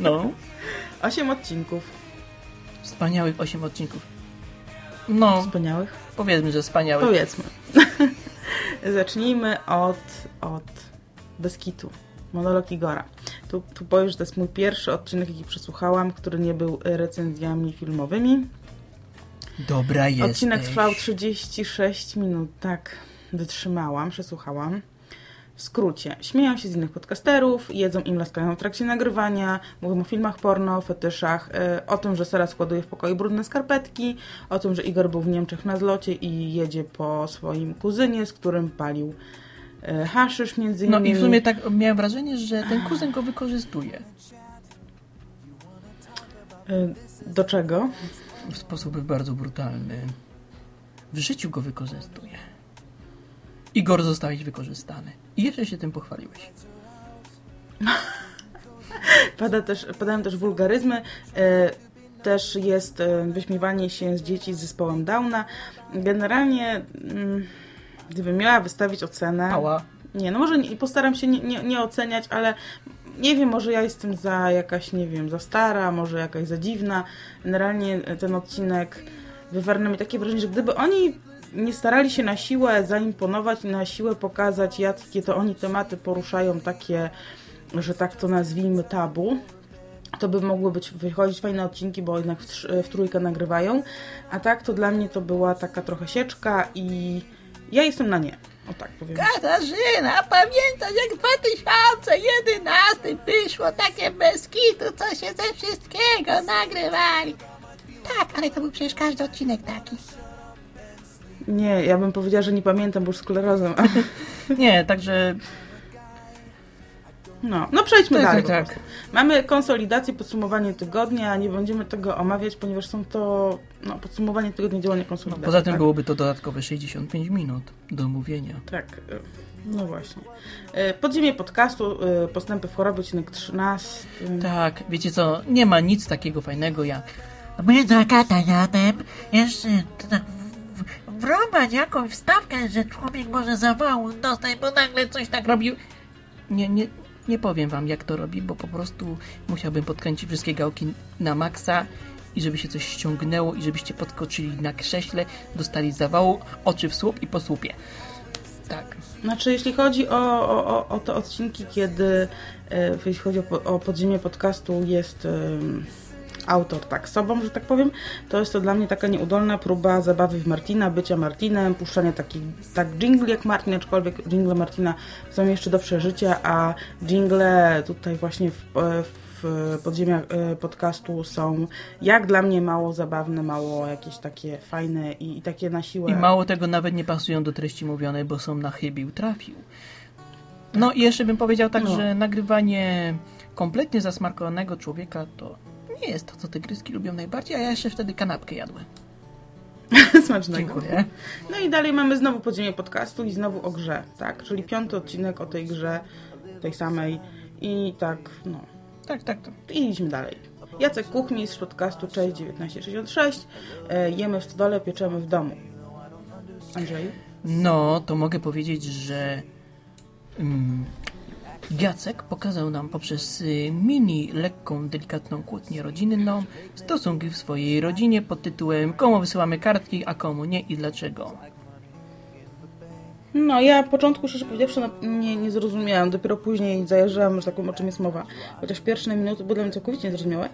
No. [LAUGHS] Osiem odcinków Wspaniałych 8 odcinków. No, wspaniałych. powiedzmy, że wspaniałych. Powiedzmy. [LAUGHS] Zacznijmy od, od Beskitu. Monolog Igora. Tu, tu powiem, że to jest mój pierwszy odcinek, jaki przesłuchałam, który nie był recenzjami filmowymi. Dobra jest. Odcinek trwał 36 minut, tak. Wytrzymałam, przesłuchałam. W skrócie, śmieją się z innych podcasterów, jedzą im laskają w trakcie nagrywania, mówią o filmach porno, fetyszach, y, o tym, że Sara składuje w pokoju brudne skarpetki, o tym, że Igor był w Niemczech na zlocie i jedzie po swoim kuzynie, z którym palił y, haszysz między No innymi. i w sumie tak miałem wrażenie, że ten kuzyn go wykorzystuje. Y, Do czego? W sposób bardzo brutalny. W życiu go wykorzystuje. Igor zostałeś wykorzystany. I jeszcze się tym pochwaliłeś. [LAUGHS] Pada też, padają też wulgaryzmy. e, Też jest e, wyśmiewanie się z dzieci z zespołem Downa. Generalnie, mm, gdybym miała wystawić ocenę. Ała. Nie, no może nie, postaram się nie, nie, nie oceniać, ale nie wiem, może ja jestem za jakaś, nie wiem, za stara, może jakaś za dziwna. Generalnie ten odcinek wywarł na mnie takie wrażenie, że gdyby oni nie starali się na siłę zaimponować, na siłę pokazać, jakie to oni tematy poruszają, takie, że tak to nazwijmy, tabu, to by mogły być wychodzić fajne odcinki, bo jednak w, w trójkę nagrywają. A tak to dla mnie to była taka trochę sieczka i ja jestem na nie. O tak powiem. Katarzyna, pamiętasz jak w 2011 wyszło takie bez kitu, co się ze wszystkiego nagrywali? Tak, ale to był przecież każdy odcinek taki. Nie, ja bym powiedziała, że nie pamiętam, bo już sklerozą. [LAUGHS] Nie, także No, no przejdźmy Tak, dalej. tak, tak. prostu. Mamy konsolidację, podsumowanie tygodnia, nie będziemy tego omawiać, ponieważ są to no, podsumowanie tygodnia działania konsolidacji. poza tym tak? byłoby to dodatkowe 65 minut do omówienia. Tak, y, no właśnie. Y, Podziemie podcastu, y, postępy w chorobie, odcinek 13. Tak, wiecie co, nie ma nic takiego fajnego jak My za Katarianem jeszcze wrąbać jakąś wstawkę, że człowiek może zawału dostać, bo nagle coś tak robił. Nie, nie, nie powiem wam jak to robi, bo po prostu musiałbym podkręcić wszystkie gałki na maksa i żeby się coś ściągnęło i żebyście podskoczyli na krześle, dostali zawału, oczy w słup i po słupie. Tak. Znaczy, jeśli chodzi o, o, o- o te odcinki, kiedy, e, jeśli chodzi o, o podziemie podcastu, jest em, autor tak sobą, że tak powiem, to jest to dla mnie taka nieudolna próba zabawy w Martina, bycia Martinem, puszczania takich tak jingli jak Martin, aczkolwiek jingle Martina są jeszcze do przeżycia, a jingle tutaj właśnie w, w podziemiach e, podcastu są jak dla mnie mało zabawne, mało jakieś takie fajne i, i takie na siłę. I mało tego, nawet nie pasują do treści mówionej, bo są na chybił, trafił. No i jeszcze bym powiedział tak, No. że nagrywanie kompletnie zasmarkowanego człowieka to nie jest to, co tygryski lubią najbardziej, a ja jeszcze wtedy kanapkę jadłem. [LAUGHS] Smacznego. Dziękuję. No i dalej mamy znowu podziemie podcastu i znowu o grze, tak? Czyli piąty odcinek o tej grze, tej samej i tak, no. Tak, tak, tak. I idźmy dalej. Jacek Kuchni z podcastu Cześć 1966. E, jemy w stodole, pieczemy w domu. Andrzej? No, to mogę powiedzieć, że mm, Jacek pokazał nam poprzez y, mini, lekką, delikatną kłótnię rodzinną stosunki w swojej rodzinie pod tytułem komu wysyłamy kartki, a komu nie i dlaczego. No, ja początku, szczerze powiedziawszy, nie, nie zrozumiałam. Dopiero później zajrzałam, że tak powiem, o czym jest mowa. Chociaż pierwsze minuty były dla mnie całkowicie niezrozumiałe.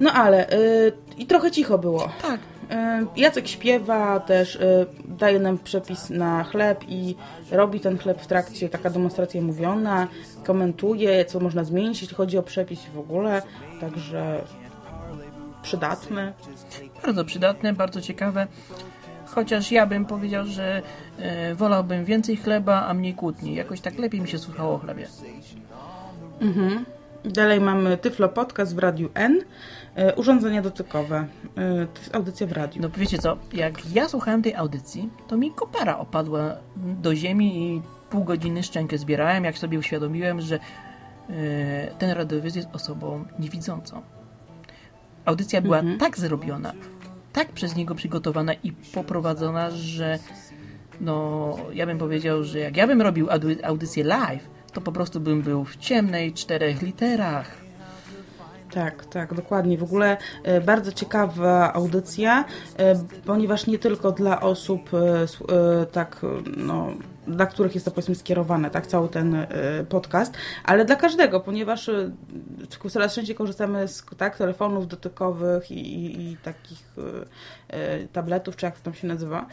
No ale, y, i trochę cicho było. Tak. Y, Jacek śpiewa też, y, daje nam przepis na chleb i robi ten chleb w trakcie, taka demonstracja mówiona, komentuje, co można zmienić, jeśli chodzi o przepis w ogóle, także przydatny. Bardzo przydatne, bardzo ciekawe. Chociaż ja bym powiedział, że wolałbym więcej chleba, a mniej kłótni. Jakoś tak lepiej mi się słuchało o chlebie. Dalej mamy Tyflo Podcast w Radiu N, y, urządzenia dotykowe. To jest audycja w radiu. No wiecie co, jak ja słuchałem tej audycji, to mi kopara opadła do ziemi i pół godziny szczękę zbierałem, jak sobie uświadomiłem, że e, ten radiowiec jest osobą niewidzącą. Audycja była tak zrobiona, tak przez niego przygotowana i poprowadzona, że no, ja bym powiedział, że jak ja bym robił audy- audycję live, to po prostu bym był w ciemnej czterech literach. Tak, tak, dokładnie. W ogóle e, bardzo ciekawa audycja, e, ponieważ nie tylko dla osób e, tak, no, dla których jest to powiedzmy skierowane, tak, cały ten podcast, ale dla każdego, ponieważ coraz częściej korzystamy z tak, telefonów dotykowych i, i, i takich tabletów, czy jak to tam się nazywa.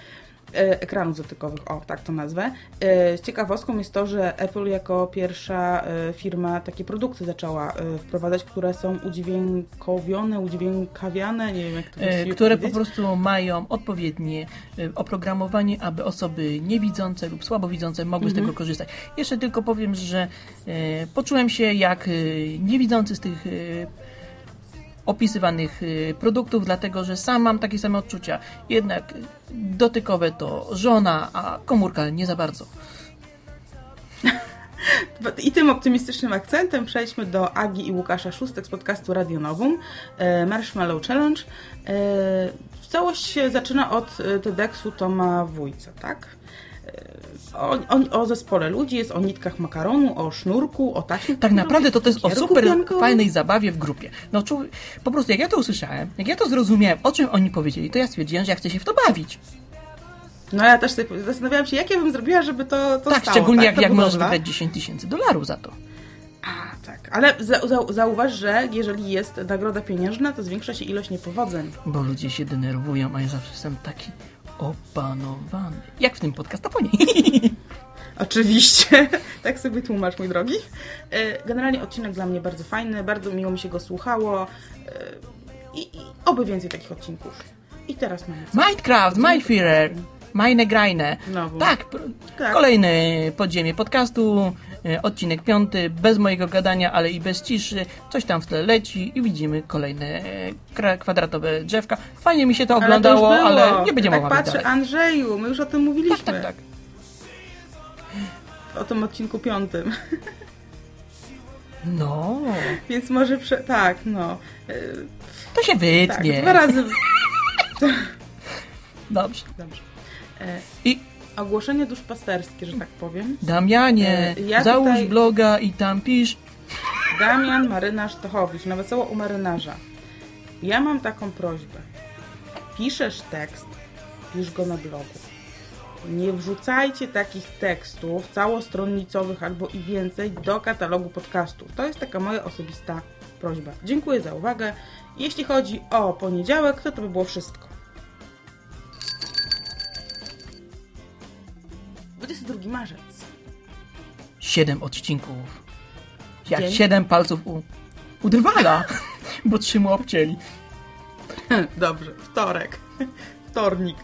E, ekranów dotykowych, o tak to nazwę. E, Ciekawostką jest to, że Apple jako pierwsza e, firma takie produkty zaczęła wprowadzać, które są udźwiękowione, udźwiękawiane, nie wiem jak to które po powiedzieć. prostu mają odpowiednie oprogramowanie, aby osoby niewidzące lub słabowidzące mogły z Mhm. tego korzystać. Jeszcze tylko powiem, że poczułem się jak niewidzący z tych opisywanych e, produktów, dlatego że sam mam takie same odczucia. Jednak dotykowe to żona, a komórka nie za bardzo. I tym optymistycznym akcentem przejdźmy do Agi i Łukasza Szóstek z podcastu Radio Nowum, e, Marshmallow Challenge. E, Całość się zaczyna od e, TEDxu Toma Wójca, tak? E, o, o, o zespole ludzi, jest o nitkach makaronu, o sznurku, o taśmie. Tak naprawdę to, to jest o super piankowym. fajnej zabawie w grupie. No czu- po prostu jak ja to usłyszałem, jak ja to zrozumiałem, o czym oni powiedzieli, to ja stwierdziłem, że ja chcę się w to bawić. No ja też sobie zastanawiałam się, jak ja bym zrobiła, żeby to, to tak, stało. szczególnie tak, jak, jak budowla. wygrać 10 tysięcy dolarów za to. A, tak. Ale za, za, zauważ, że jeżeli jest nagroda pieniężna, to zwiększa się ilość niepowodzeń. Bo ludzie się denerwują, a ja zawsze jestem taki opanowany. Jak w tym podcastofonie. [LAUGHS] Oczywiście. tak sobie tłumacz, mój drogi. E, Generalnie odcinek dla mnie bardzo fajny, bardzo miło mi się go słuchało. E, I, i oby więcej takich odcinków. I teraz mamy co? Minecraft, Mindfearer. Znowu. Tak, Tak. kolejny podziemie podcastu, odcinek piąty, bez mojego gadania, ale i bez ciszy. Coś tam w tle leci i widzimy kolejne e, kwadratowe drzewka. Fajnie mi się to Ale to oglądało, już było. ale nie będziemy tak patrzę, dalej. Andrzeju, my już o tym mówiliśmy. Tak, tak, tak. O tym odcinku piątym. No, Więc może prze... Tak, no. E, to się Tak, wytnie. dwa razy. [LAUGHS] Dobrze. Dobrze. E, I Ogłoszenie duszpasterskie, że tak powiem. Damianie, E, ja załóż tutaj- bloga i tam pisz. Damian Marynarz Tochowicz, na wesoło u marynarza. Ja mam taką prośbę. Piszesz tekst, pisz go na blogu. Nie wrzucajcie takich tekstów całostronnicowych albo i więcej do katalogu podcastu. To jest taka moja osobista prośba. Dziękuję za uwagę. Jeśli chodzi o poniedziałek, to to by było wszystko. 22 marzec. Siedem odcinków. Jak Dzień. siedem palców u, u drwala, bo trzy mu obcięli. Dobrze, wtorek. Wtornik.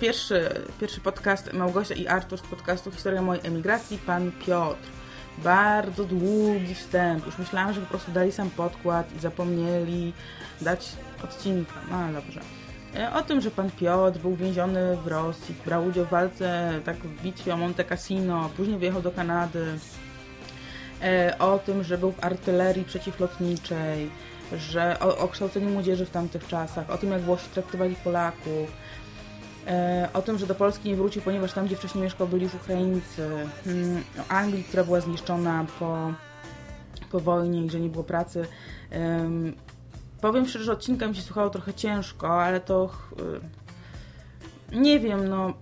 Pierwszy, pierwszy podcast Małgosia i Artur z podcastu Historia mojej emigracji, pan Piotr. Bardzo długi wstęp. Już myślałam, że po prostu dali sam podkład i zapomnieli dać odcinka. No ale dobrze. E, O tym, że pan Piotr był więziony w Rosji, brał udział w walce tak w bitwie o Monte Cassino, później wyjechał do Kanady. E, O tym, że był w artylerii przeciwlotniczej, że o, o kształceniu młodzieży w tamtych czasach, o tym, jak Włosi traktowali Polaków, e, o tym, że do Polski nie wrócił, ponieważ tam, gdzie wcześniej mieszkał, byli już Ukraińcy, mm, o Anglii, która była zniszczona po, po wojnie i że nie było pracy. Em, powiem szczerze, że odcinka mi się słuchało trochę ciężko, ale to y, nie wiem, no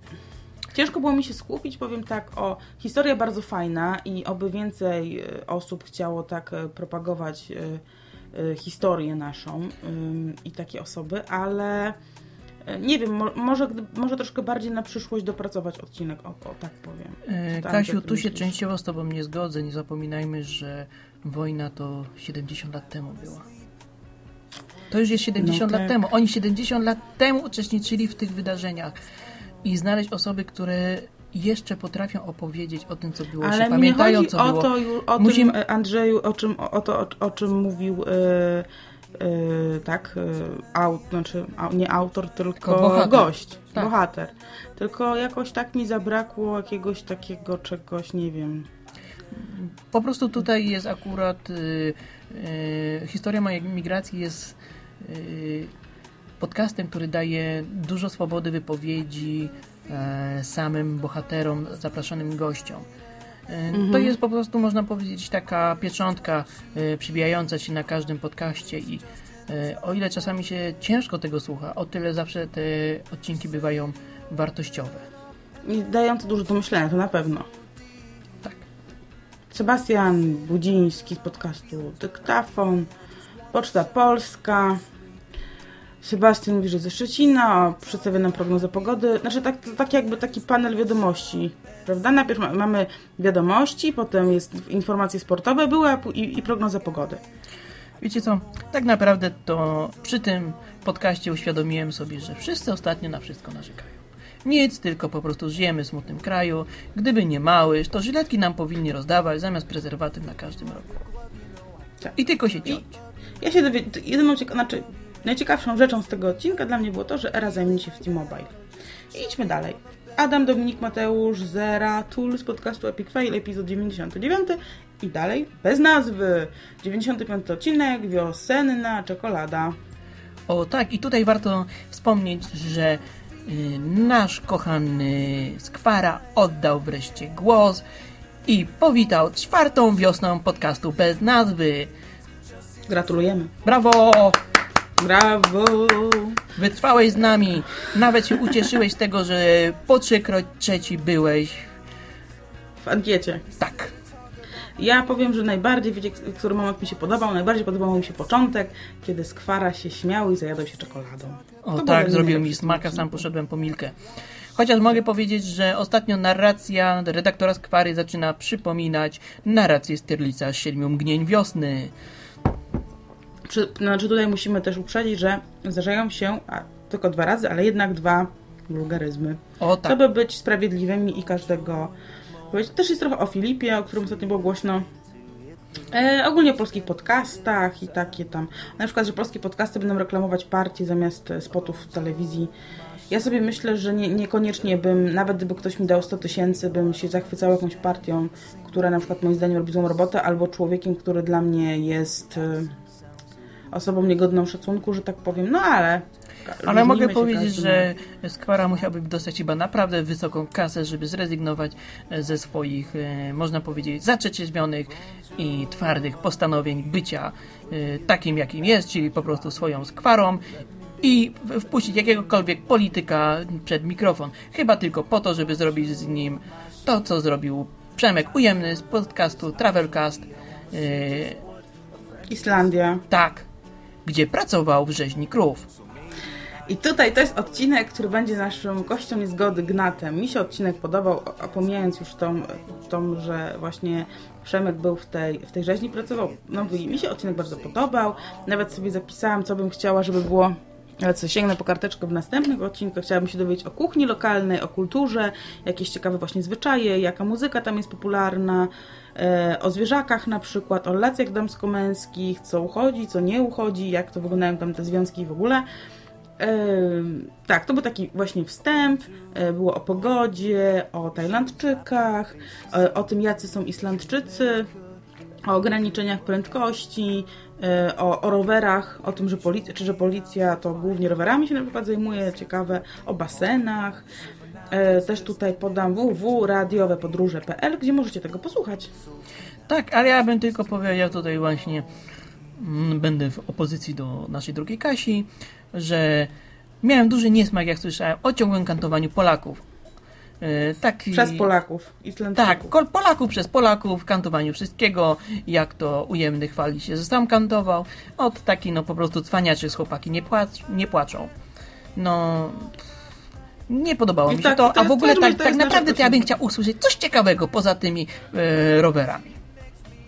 ciężko było mi się skupić, powiem tak, o historia bardzo fajna i oby więcej y, osób chciało tak y, propagować historię naszą i takie osoby, ale nie wiem, mo, może, może troszkę bardziej na przyszłość dopracować odcinek, o, o tak powiem. E, Kasiu, tu się myślisz? częściowo z Tobą nie zgodzę. Nie zapominajmy, że wojna to 70 lat temu była. To już jest 70 No lat tak. temu. Oni 70 lat temu uczestniczyli w tych wydarzeniach. I znaleźć osoby, które jeszcze potrafią opowiedzieć o tym, co było, Ale się pamiętają, chodzi co o było. to, o Musimy- tym, e, Andrzeju, o, czym, o, to, o, o czym mówił e, e, tak, e, aut, znaczy nie autor, tylko bohater. gość, Tak. bohater. Tylko jakoś tak mi zabrakło jakiegoś takiego czegoś, nie wiem. Po prostu tutaj jest akurat y, y, historia mojej migracji jest podcastem, który daje dużo swobody wypowiedzi e, samym bohaterom, zapraszanym gościom. E, To jest po prostu, można powiedzieć, taka pieczątka e, przybijająca się na każdym podcaście i o ile czasami się ciężko tego słucha, o tyle zawsze te odcinki bywają wartościowe. I dające dużo do myślenia, to na pewno. Tak. Sebastian Budziński z podcastu Dyktafon, Poczta Polska. Sebastian mówi, że ze Szczecina, przedstawia nam prognozę pogody. Znaczy tak, tak jakby taki panel wiadomości, prawda? Najpierw ma, mamy wiadomości, potem jest informacje sportowe były i, i prognoza pogody. Wiecie co, tak naprawdę to przy tym podcaście uświadomiłem sobie, że wszyscy ostatnio na wszystko narzekają. Nic, tylko po prostu żyjemy w smutnym kraju. Gdyby nie małyż, to żyletki nam powinni rozdawać zamiast prezerwatyw na każdym roku. Tak. I tylko się ciąć. ja się dowie... jedyną cieka... znaczy, najciekawszą rzeczą z tego odcinka dla mnie było to, że Era zajmie się w T-Mobile. Idźmy dalej. Adam, Dominik, Mateusz, Zera, Tool z podcastu Epic Fail, epizod 99 i dalej, bez nazwy. 95 odcinek, wiosenna czekolada. O tak, i tutaj warto wspomnieć, że y, nasz kochany Skwara oddał wreszcie głos i powitał czwartą wiosną podcastu bez nazwy. Gratulujemy. Brawo! Brawo! Wytrwałeś z nami. Nawet się ucieszyłeś z tego, że po trzykroć trzeci byłeś. W ankiecie. Tak. Ja powiem, że najbardziej, wiecie, który moment mi się podobał, najbardziej podobał mi się początek, kiedy skwara się śmiał i zajadał się czekoladą. O To tak, zrobił mi smaka, sam poszedłem po Milkę. Chociaż mogę powiedzieć, że ostatnio narracja redaktora Skwary zaczyna przypominać narrację Styrlica z Siedmiu Mgnień Wiosny. Przy, znaczy tutaj musimy też uprzedzić, że zdarzają się a, tylko dwa razy, ale jednak dwa wulgaryzmy. O Tak. tak, by być sprawiedliwymi i każdego powiedzieć. Też jest trochę o Filipie, o którym ostatnio było głośno. E, ogólnie o polskich podcastach i takie tam. Na przykład, że polskie podcasty będą reklamować partie zamiast spotów w telewizji. Ja sobie myślę, że nie, niekoniecznie bym, nawet gdyby ktoś mi dał 100 tysięcy, bym się zachwycał jakąś partią, która na przykład moim zdaniem robi złą robotę, albo człowiekiem, który dla mnie jest e, osobą niegodną szacunku, że tak powiem. No ale... ale mogę powiedzieć, że Skwara musiałby dostać chyba naprawdę wysoką kasę, żeby zrezygnować e, ze swoich, e, można powiedzieć, zatrzeźwionych i twardych postanowień bycia e, takim, jakim jest, czyli po prostu swoją skwarą i wpuścić jakiegokolwiek polityka przed mikrofon. Chyba tylko po to, żeby zrobić z nim to, co zrobił Przemek Ujemny z podcastu Travelcast. Islandia. tak, gdzie pracował w rzeźni krów. I tutaj to jest odcinek, który będzie naszym kością niezgody gnatem. Mi się odcinek podobał, a pomijając już tą, tą że właśnie Przemek był w tej, w tej rzeźni, pracował. No mi się odcinek bardzo podobał. Nawet sobie zapisałam, co bym chciała, żeby było. Ale co, sięgnę po karteczkę w następnych odcinkach. Chciałabym się dowiedzieć o kuchni lokalnej, o kulturze, jakieś ciekawe właśnie zwyczaje, jaka muzyka tam jest popularna, e, o zwierzakach na przykład, o relacjach damsko-męskich, co uchodzi, co nie uchodzi, jak to wyglądają tam te związki w ogóle. Em, tak, to był taki właśnie wstęp. e, Było o pogodzie, o Tajlandczykach, e, o tym, jacy są Islandczycy, o ograniczeniach prędkości, e, o, o rowerach, o tym, że policja, czy że policja to głównie rowerami się na przykład zajmuje, ciekawe, o basenach. E, Też tutaj podam www.radiowepodróże.pl, gdzie możecie tego posłuchać. Tak, ale ja bym tylko powiedział tutaj właśnie, mm, będę w opozycji do naszej drugiej Kasi, że miałem duży niesmak, jak słyszałem o ciągłym kantowaniu Polaków. E, Taki, Przez Polaków, Islandczyków. Tak, Polaków przez Polaków, kantowaniu wszystkiego, jak to ujemny chwali się, że sam kantował. Od taki, no po prostu cwaniaczy z chłopaki nie, płacz, nie płaczą. No, nie podobało I mi tak, się to, to a w ogóle tak, tak naprawdę to ja bym chciał usłyszeć coś ciekawego poza tymi e, rowerami.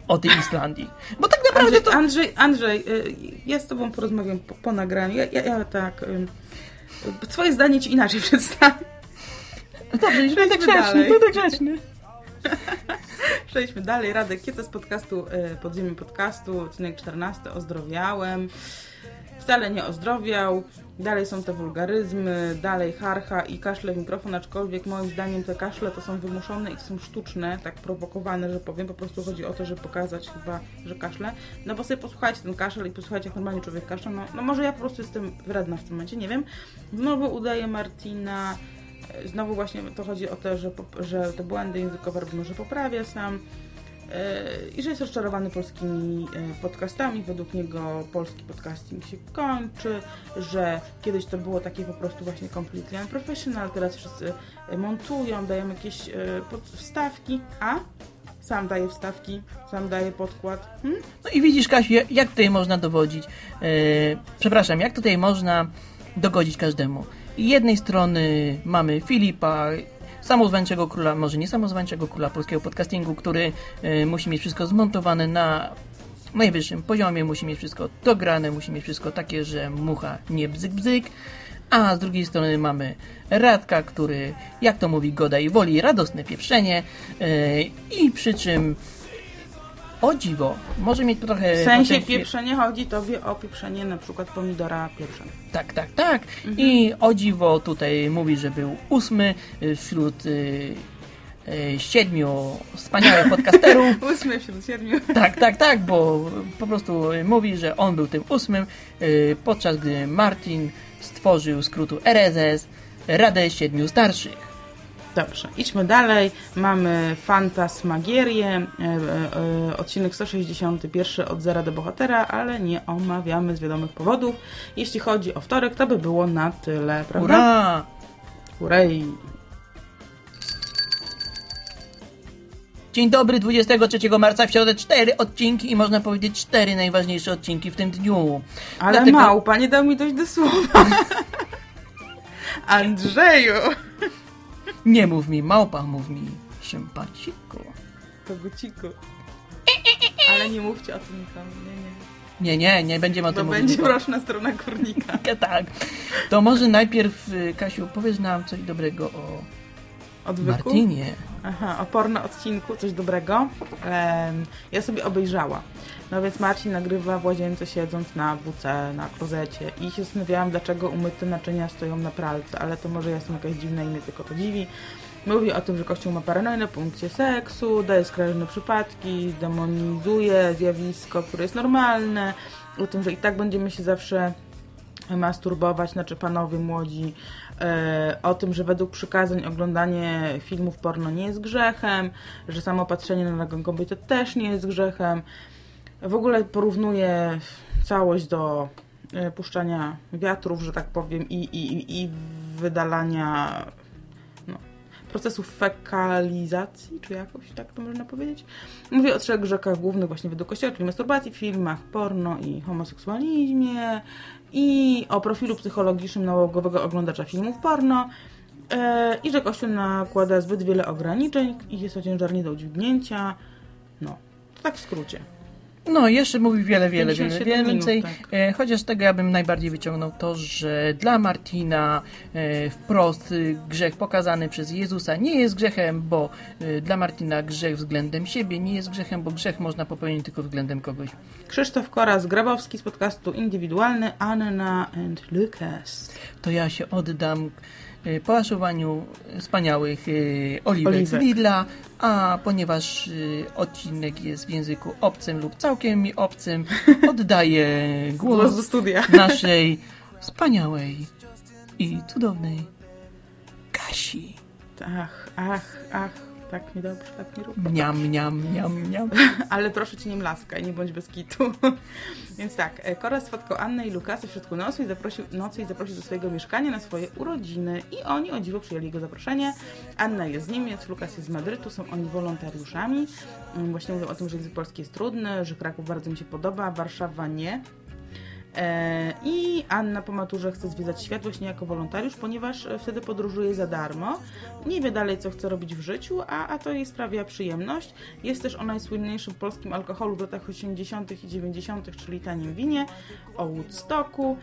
O tej [LAUGHS] Islandii. Bo tak naprawdę Andrzej, to... Andrzej, Andrzej, y, ja z Tobą porozmawiam po, po nagraniu. Ja, ja, ja tak. Swoje zdanie Ci inaczej [LAUGHS] przedstawię. Dobrze, już będę Przejdźmy grzeczny, będę [LAUGHS] grzeczny. Przejdźmy dalej. Radek Kieca z podcastu y, Podziemie Podcastu, odcinek 14, ozdrowiałem. Wcale nie ozdrowiał. Dalej są te wulgaryzmy, dalej harcha i kaszle w mikrofon, aczkolwiek moim zdaniem te kaszle to są wymuszone i są sztuczne, tak prowokowane, że powiem. Po prostu chodzi o to, żeby pokazać chyba, że kaszle. No bo sobie posłuchajcie ten kaszel i posłuchajcie, jak normalnie człowiek kaszle. No, no może ja po prostu jestem wredna w tym momencie, nie wiem. Znowu udaje Martina. Znowu właśnie to chodzi o to, że, że te błędy językowe robimy, że poprawia sam. E, I że jest rozczarowany polskimi e, podcastami. Według niego polski podcasting się kończy, że kiedyś to było takie po prostu właśnie completely unprofessional, teraz wszyscy e, montują, dają jakieś wstawki, a sam daje wstawki, sam daje podkład. Hmm? No i widzisz, Kasiu, jak- tutaj można dowodzić, e, przepraszam, jak tutaj można dogodzić każdemu. Jednej strony mamy Filipa, samozwańczego króla, może nie samozwańczego króla polskiego podcastingu, który e, musi mieć wszystko zmontowane na najwyższym poziomie, musi mieć wszystko dograne, musi mieć wszystko takie, że mucha nie bzyk bzyk. A z drugiej strony mamy Radka, który, jak to mówi Goda i woli, radosne pieprzenie e, i przy czym o dziwo, może mieć trochę... W sensie pieprzenie chodzi tobie o pieprzenie na przykład pomidora pieprzem. Tak, tak, tak. I o dziwo tutaj mówi, że był ósmy y, wśród y, y, siedmiu wspaniałych [LAUGHS] podcasterów. Ósmy wśród siedmiu. Tak, tak, tak, bo po prostu mówi, że on był tym ósmym, y, podczas gdy Martin stworzył skrótu RSS, Radę Siedmiu Starszych. Dobrze, idźmy dalej. Mamy Fantasmagierię, e, e, e, odcinek 161 od zera do bohatera, ale nie omawiamy z wiadomych powodów. Jeśli chodzi o wtorek, to by było na tyle, prawda? Ura! Hurray! Dzień dobry, 23 marca w środę cztery odcinki i można powiedzieć cztery najważniejsze odcinki w tym dniu. Ale Dlatego- małpa, nie dał mi dojść do słowa. [LAUGHS] Andrzeju! Nie mów mi małpa, mów mi szympanciku. Koguciku. Ale nie mówcie o tym nikomu, nie, nie. Nie, nie, nie będziemy o To tym będzie mówić. mroczna strona kurnika. [LAUGHS] Tak. To może najpierw, y, Kasiu, powiedz nam coś dobrego o Odwyku? Martinie. Aha, o porno odcinku, coś dobrego. Ja sobie obejrzała. No więc Marcin nagrywa w łazience siedząc na WC, na klozecie i się zastanawiałam, dlaczego umyte naczynia stoją na pralce, ale to może ja jestem jakaś dziwna i mnie tylko to dziwi. Mówi o tym, że Kościół ma paranoję na punkcie seksu, daje skrajne przypadki, demonizuje zjawisko, które jest normalne, o tym, że i tak będziemy się zawsze masturbować, znaczy panowie młodzi, e, o tym, że według przykazań oglądanie filmów porno nie jest grzechem, że samo patrzenie na nagą kobietę też nie jest grzechem. W ogóle porównuje całość do e, puszczania wiatrów, że tak powiem, i, i, i wydalania no, procesów fekalizacji, czy jakoś tak to można powiedzieć. Mówię o trzech grzechach głównych właśnie według Kościoła, czyli masturbacji, filmach, porno i homoseksualizmie i o profilu psychologicznym nałogowego oglądacza filmów porno e, i że Kościół nakłada zbyt wiele ograniczeń i jest to ciężar nie do udźwignięcia. No, to tak w skrócie. No, jeszcze mówi wiele, wiele, wiele, 57 wiele więcej. tak. E, Chociaż z tego ja bym najbardziej wyciągnął to, że dla Martina e, wprost y, grzech pokazany przez Jezusa nie jest grzechem, bo e, dla Martina grzech względem siebie nie jest grzechem, bo grzech można popełnić tylko względem kogoś. Krzysztof Koras-Grabowski z podcastu Indywidualny, Anna and Lucas. To ja się oddam e, połaszowaniu wspaniałych e, oliwek, Oliwek. Lidla, a ponieważ e, odcinek jest w języku obcym lub całkiem mi obcym, [LAUGHS] oddaję Głos głos do studia. [LAUGHS] naszej wspaniałej i cudownej Kasi. Ach, ach, ach, tak mi dobrze, tak mi rób. Mniam, mniam, mniam, mniam. [LAUGHS] Ale proszę cię nie mlaskaj, nie bądź bez kitu. [LAUGHS] Więc tak, e, Kora spotkał Annę i Lukasa w środku nocy i, zaprosił, nocy i zaprosił do swojego mieszkania na swoje urodziny. I oni o dziwo przyjęli jego zaproszenie. Anna jest z Niemiec, Lukas jest z Madrytu, są oni wolontariuszami. Mm, Właśnie mówią o tym, że język polski jest trudny, że Kraków bardzo mi się podoba, Warszawa nie. E, I Anna po maturze chce zwiedzać świat właśnie jako wolontariusz, ponieważ e, wtedy podróżuje za darmo. Nie wie dalej, co chce robić w życiu, a, a to jej sprawia przyjemność. Jest też o najsłynniejszym polskim alkoholu w latach 80. i 90., czyli tanim winie, o Woodstocku.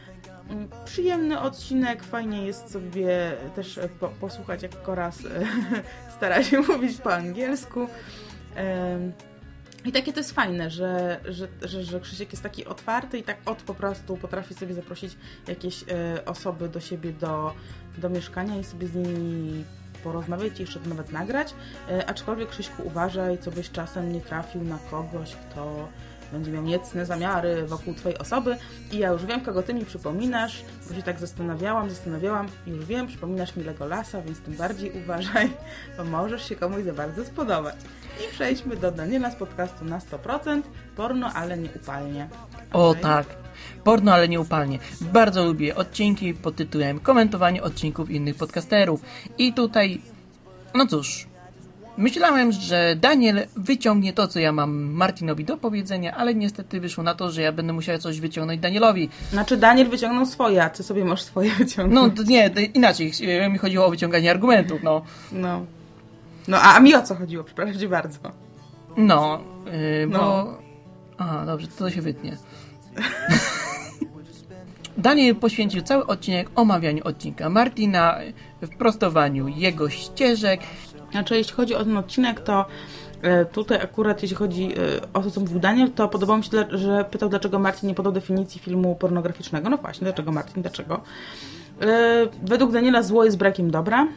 Mm, Przyjemny odcinek, fajnie jest sobie też e, po, posłuchać, jak Koras [LAUGHS] stara się [LAUGHS] mówić po angielsku. I takie to jest fajne, że, że, że, że Krzysiek jest taki otwarty i tak od po prostu potrafi sobie zaprosić jakieś e, osoby do siebie do, do mieszkania i sobie z nimi porozmawiać i jeszcze to nawet nagrać. E, aczkolwiek Krzyśku uważaj, co byś czasem nie trafił na kogoś, kto będzie miał niecne zamiary wokół Twojej osoby i ja już wiem, kogo Ty mi przypominasz, bo się tak zastanawiałam, zastanawiałam, już wiem, przypominasz mi Legolasa, więc tym bardziej uważaj, bo możesz się komuś za bardzo spodobać. I przejdźmy do Daniela z podcastu na 100%, porno, ale nie upalnie. O Okej? tak. Porno, ale nieupalnie. Bardzo lubię odcinki pod tytułem komentowanie odcinków innych podcasterów. I tutaj, no cóż, myślałem, że Daniel wyciągnie to, co ja mam Martinowi do powiedzenia, ale niestety wyszło na to, że ja będę musiał coś wyciągnąć Danielowi. Znaczy Daniel wyciągnął swoje, a Ty sobie możesz swoje [LAUGHS] No wyciągnąć. to nie, inaczej, e, mi chodziło o wyciąganie argumentów, no. No. No, a, a mi o co chodziło? Przepraszam Cię bardzo. No, yy, bo... No. Aha, dobrze, to się wytnie. [LAUGHS] Daniel poświęcił cały odcinek omawianiu odcinka Martina, w prostowaniu jego ścieżek. Znaczy, jeśli chodzi o ten odcinek, to e, tutaj akurat, jeśli chodzi e, o to, co mówił Daniel, to podobało mi się, że pytał, dlaczego Martin nie podał definicji filmu pornograficznego. No właśnie, dlaczego Martin, dlaczego? E, Według Daniela zło jest brakiem dobra.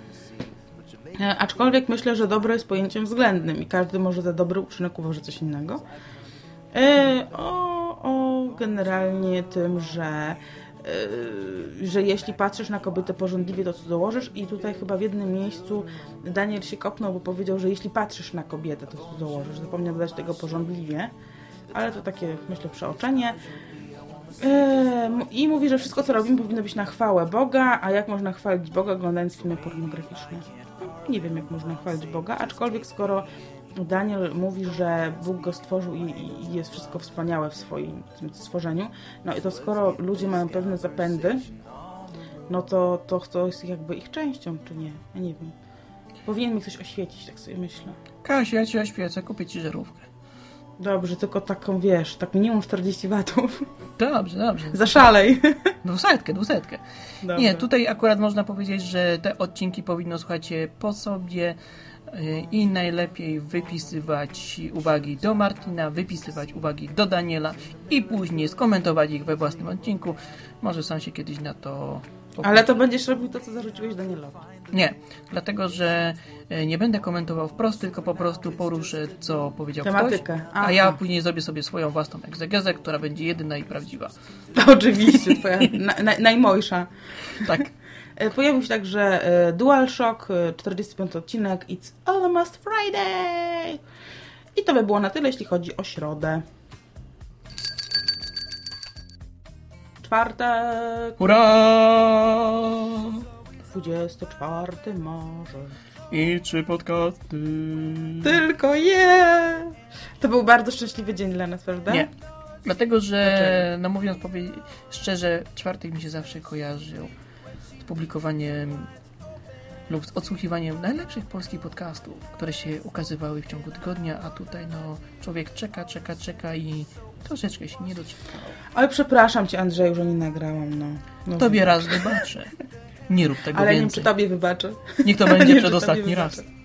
E, Aczkolwiek myślę, że dobro jest pojęciem względnym i każdy może za dobry uczynek uważać coś innego. E, O, o generalnie tym, że yy, że jeśli patrzysz na kobietę porządliwie, to cudzołożysz i tutaj chyba w jednym miejscu Daniel się kopnął, bo powiedział, że jeśli patrzysz na kobietę, to cudzołożysz. Zapomniał dodać tego porządliwie, ale to takie, myślę, przeoczenie. I mówi, że wszystko, co robimy, powinno być na chwałę Boga, a jak można chwalić Boga, oglądając filmy pornograficzne? Nie wiem, jak można chwalić Boga, aczkolwiek skoro Daniel mówi, że Bóg go stworzył i, i jest wszystko wspaniałe w swoim stworzeniu, no i to skoro ludzie mają pewne zapędy, no to, to, to jest jakby ich częścią, czy nie? Ja nie wiem. Powinien mi ktoś oświecić, tak sobie myślę. Kasiu, ja ci oświecę, kupię ci żarówkę. Dobrze, tylko taką, wiesz, tak minimum 40 watów. Dobrze, dobrze. Zaszalej. Dwusetkę, dwusetkę. Dobrze. Nie, tutaj akurat można powiedzieć, że te odcinki powinno, słuchajcie, po sobie yy, i najlepiej wypisywać uwagi do Martina, wypisywać uwagi do Daniela i później skomentować ich we własnym odcinku. Może sam się kiedyś na to Ale to będziesz robił to, co zarzuciłeś Danielowi. Nie, dlatego że e, nie będę komentował wprost, tylko po prostu poruszę, co powiedział Tematykę. ktoś, Aha. a ja później zrobię sobie swoją własną egzegezę, która będzie jedyna i prawdziwa. [LAUGHS] Oczywiście, twoja na, na, najmojsza. [LAUGHS] Tak. E, Pojawił się także e, DualShock, e, 45 odcinek It's Almost Friday! I to by było na tyle, jeśli chodzi o środę. Czwartek, Hurra! 24 marzec. I trzy podcasty. Tylko je! To był bardzo szczęśliwy dzień dla nas, prawda? Nie. Dlatego, że Dlaczego? no mówiąc powie- szczerze, czwartek mi się zawsze kojarzył z publikowaniem lub z odsłuchiwaniem najlepszych polskich podcastów, które się ukazywały w ciągu tygodnia, a tutaj no człowiek czeka, czeka, czeka i troszeczkę się nie doczekał. Ale przepraszam cię, Andrzeju, że nie nagrałam, no. no Tobie raz wybaczę. Nie rób tego Ale więcej. czy tobie wybaczę. Niech to będzie [LAUGHS] czy przedostatni raz. wybaczę.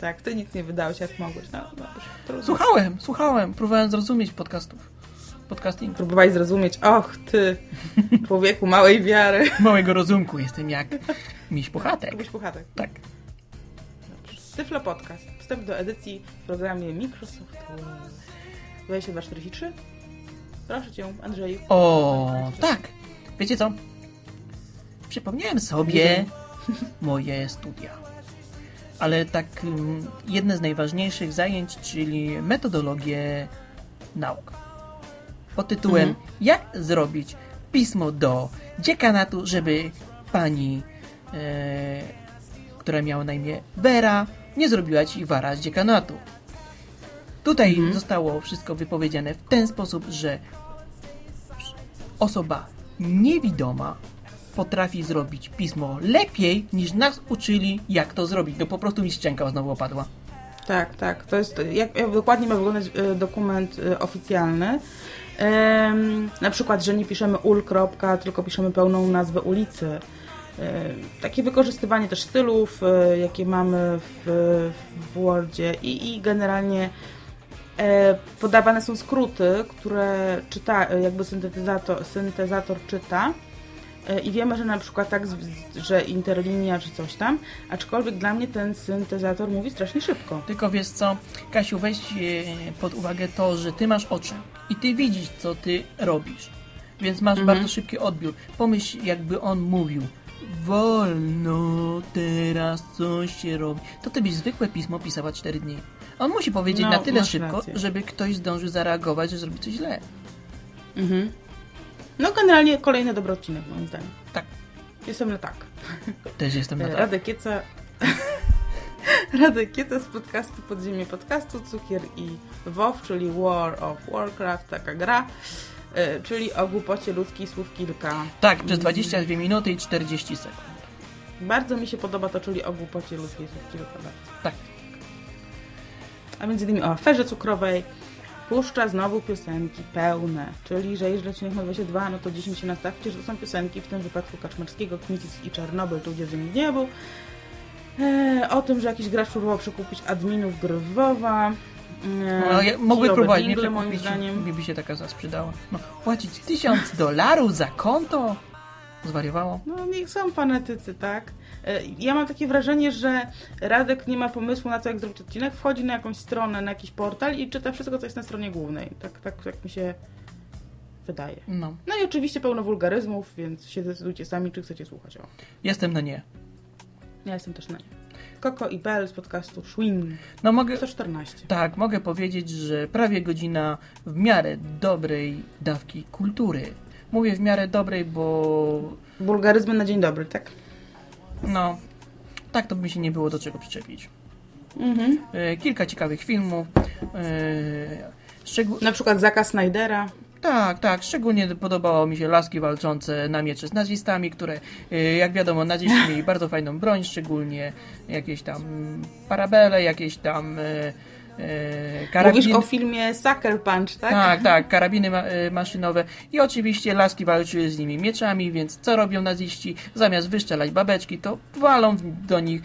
Tak, ty nic nie wydałeś, jak mogłeś. No, trudno. Słuchałem, słuchałem, próbowałem zrozumieć podcastów. Podcasting. Próbowałeś zrozumieć, och ty, człowieku małej wiary. [LAUGHS] Małego rozumku jestem jak miś puchatek. Kubuś Puchatek. Tak. Tyflo Podcast. Wstęp do edycji w programie Microsoft Word. 2243. Proszę cię, Andrzeju. O, tak. Wiecie co? Przypomniałem sobie [LAUGHS] moje studia. Ale tak mm, jedne z najważniejszych zajęć, czyli metodologię nauk. Pod tytułem Mhm. Jak zrobić pismo do dziekanatu, żeby pani, e, która miała na imię Vera, nie zrobiła ci wara z dziekanatu. Tutaj Mhm. zostało wszystko wypowiedziane w ten sposób, że osoba niewidoma potrafi zrobić pismo lepiej niż nas uczyli, jak to zrobić. No po prostu mi szczęka znowu opadła. Tak, tak. To jest, jak, jak dokładnie ma wyglądać e, dokument e, oficjalny. Em, na przykład, że nie piszemy ul. Kropka, tylko piszemy pełną nazwę ulicy. E, takie wykorzystywanie też stylów, jakie mamy w, w Wordzie i, i generalnie podawane są skróty, które czyta, e, jakby syntetyzator, syntezator czyta. E, I wiemy, że na przykład tak, że interlinia czy coś tam, aczkolwiek dla mnie ten syntezator mówi strasznie szybko. Tylko wiesz co, Kasiu, weź e, pod uwagę to, że ty masz oczy i ty widzisz, co ty robisz. Więc masz Mhm. bardzo szybki odbiór. Pomyśl, jakby on mówił wolno, teraz coś się robi. To ty byś zwykłe pismo pisała 4 dni. On musi powiedzieć No, na tyle szybko, rację. żeby ktoś zdążył zareagować, że zrobi coś źle. Mhm. No generalnie kolejny dobry odcinek moim zdaniem. Tak. Jestem na tak. Też jestem na E, tak. Radek Kieca... [LAUGHS] Radek Kieca z podcastu Podziemie Podcastu, Cukier i WoW, czyli War of Warcraft, taka gra, czyli o głupocie ludzkiej słów kilka. Tak, przez 22 minuty i 40 sekund. Bardzo mi się podoba to, czyli o głupocie ludzkiej słów kilka bardzo. Tak. A między innymi o aferze cukrowej puszcza znowu piosenki pełne, czyli że jeżeli odcinek ma 22, no to 10 się nastawcie, że to są piosenki, w tym wypadku Kaczmarskiego, Kmicic i Czarnobyl, tudzież Ziemi Niebu. E, o tym, że jakiś gracz próbował przekupić adminów gry WoWa. E, No, ja, mogły próbować mnie dingle, moim zdaniem. mi by się taka sprzedała. No, płacić tysiąc dolarów za konto? Zwariowało? No, niech są fanatycy, tak? E, Ja mam takie wrażenie, że Radek nie ma pomysłu na to, jak zrobić odcinek. Wchodzi na jakąś stronę, na jakiś portal i czyta wszystko, co jest na stronie głównej. Tak, tak, tak mi się wydaje. No, No i oczywiście pełno wulgaryzmów, więc się zdecydujcie sami, czy chcecie słuchać. O. jestem na nie. Ja jestem też na nie. Koko i Bell z podcastu Swing No mogę... 114. Tak, mogę powiedzieć, że prawie godzina w miarę dobrej dawki kultury. Mówię w miarę dobrej, bo Wulgaryzmy na dzień dobry, tak? no, tak to by się nie było do czego przyczepić. Mhm. E, Kilka ciekawych filmów. e, Szczegół... Na przykład Zaka Snydera. Tak, tak. Szczególnie podobało mi się laski walczące na miecze z nazistami, które, e, jak wiadomo, naziści mieli [LAUGHS] bardzo fajną broń, szczególnie jakieś tam parabele, jakieś tam e, e, karabiny. Mówisz o filmie Sucker Punch, tak? Tak, [LAUGHS] tak, karabiny ma maszynowe i oczywiście laski walczyły z nimi mieczami, więc co robią naziści? Zamiast wyszczelać babeczki, to walą do nich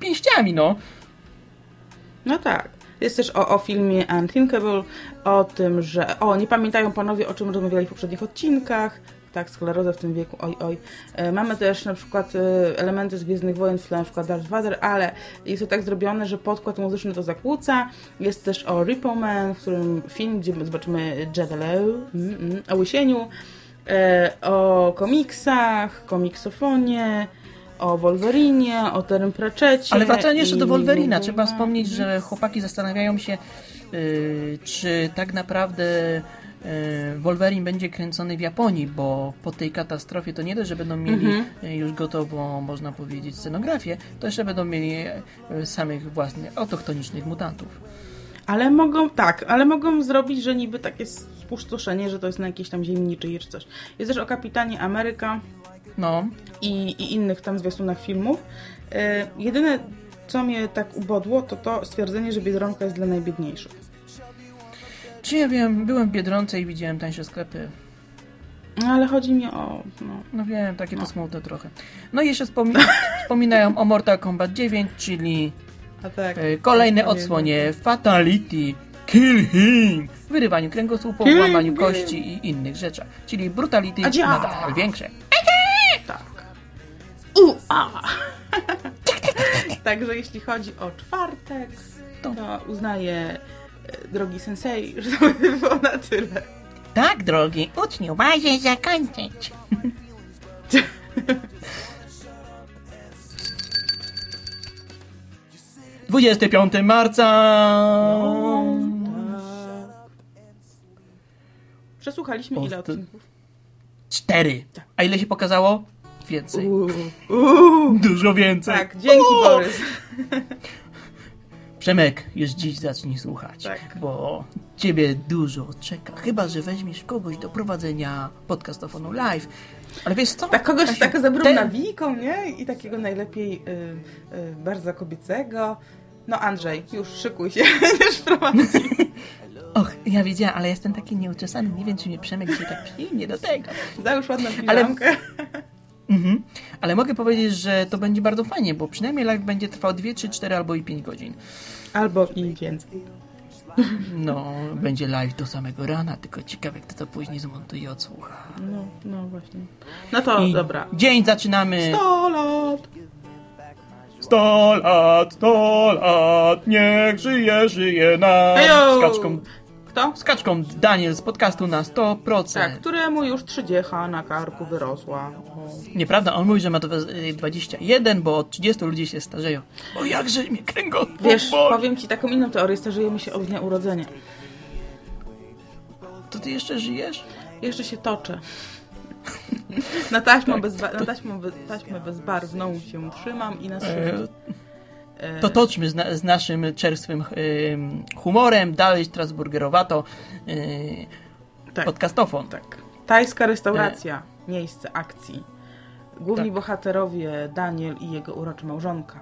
pięściami, no. No tak. Jest też o, o filmie Unthinkable, o tym, że... O, nie pamiętają panowie, o czym rozmawiali w poprzednich odcinkach. Tak, skleroza w tym wieku, oj, oj. E, Mamy też na przykład e, elementy z Gwiezdnych Wojen, na przykład Darth Vader, ale jest to tak zrobione, że podkład muzyczny to zakłóca. Jest też o Repo Man, w którym film, gdzie zobaczymy Jedelo, mm, mm, o łysieniu, e, o komiksach, komiksofonie, o Wolverinie, o Terem Pratchetcie. Ale wracając jeszcze do Wolverina, trzeba wspomnieć, że chłopaki zastanawiają się, y, czy tak naprawdę y, Wolverine będzie kręcony w Japonii, bo po tej katastrofie to nie dość, że będą mieli Mhm. już gotową, można powiedzieć, scenografię, to jeszcze będą mieli y, samych własnych autochtonicznych mutantów. Ale mogą, tak, ale mogą zrobić, że niby takie spustoszenie, że to jest na jakiejś tam ziemi niczyjej czy coś. Jest też o Kapitanie Ameryka No, i, i innych tam zwiastunach filmów. E, jedyne, co mnie tak ubodło, to to stwierdzenie, że Biedronka jest dla najbiedniejszych. czy ja wiem, byłem w Biedronce i widziałem tańsze sklepy. No, ale chodzi mi o... No, No wiem, takie No. to smutne trochę. No i jeszcze wspomi- [LAUGHS] wspominają o Mortal Kombat 9, czyli a tak. E, Kolejne odsłonie Fatality, Kill Him, wyrywaniu kręgosłupa, Kill łamaniu kości i innych rzeczach. Czyli Brutality nadal większe. Tak. U, a. Także jeśli chodzi o czwartek, to uznaję, e, drogi sensei, [LAUGHS] że to by było na tyle. Tak, drogi uczniu. Uważaj zakończyć. [LAUGHS] 25 marca! Przesłuchaliśmy ile odcinków? Cztery. A ile się pokazało? Więcej. Uuu, uuu. Dużo więcej. Tak, dzięki O! Borys. Przemek, już dziś zacznij słuchać, Tak. bo ciebie dużo czeka. Chyba, że weźmiesz kogoś do prowadzenia podcastofonu live. Ale wiesz co? Tak kogoś Kasiu, taka zabrą ten- nawiką, nie? I takiego najlepiej y, y, bardzo kobiecego. No Andrzej, już szykuj się, [LAUGHS] będziesz prowadził. [LAUGHS] Och, ja wiedziałam, ale jestem taki nieuczesany. Nie wiem, czy mnie Przemek dzisiaj tak przyjmie do tego. Załóż ładną Ale- piżamkę. Mhm. Ale mogę powiedzieć, że to będzie bardzo fajnie, bo przynajmniej live będzie trwał 2, 3, 4 albo i 5 godzin. Albo i więcej. No, będzie live do samego rana, tylko ciekawe, kto to później zmontuje i odsłucha. No, no właśnie. No to I dobra. Dzień zaczynamy. 100 lat! 100 lat, 100 lat, niech żyje, żyje nam. Hejo! Skaczką, Kto? skaczką Daniel z podcastu na 100%. Tak, któremu już trzydziecha na karku wyrosła. Nieprawda, on mówi, że ma dwa- y, 21, bo od 30 ludzie się starzeją. O jakże mnie kręgosłup Wiesz, powiem ci taką inną teorię, starzejemy się od dnia urodzenia. To ty jeszcze żyjesz? Jeszcze się toczę. Na taśmę, bez, na taśmę, bez, taśmę bezbarwną się trzymam i na E, szyję. E, To toczmy z, na, z naszym czerstwym ym, humorem dalej Strasburgerowato yy, tak, podcastofon. tak. Tajska restauracja, miejsce akcji. Główni Tak. bohaterowie Daniel i jego urocza małżonka.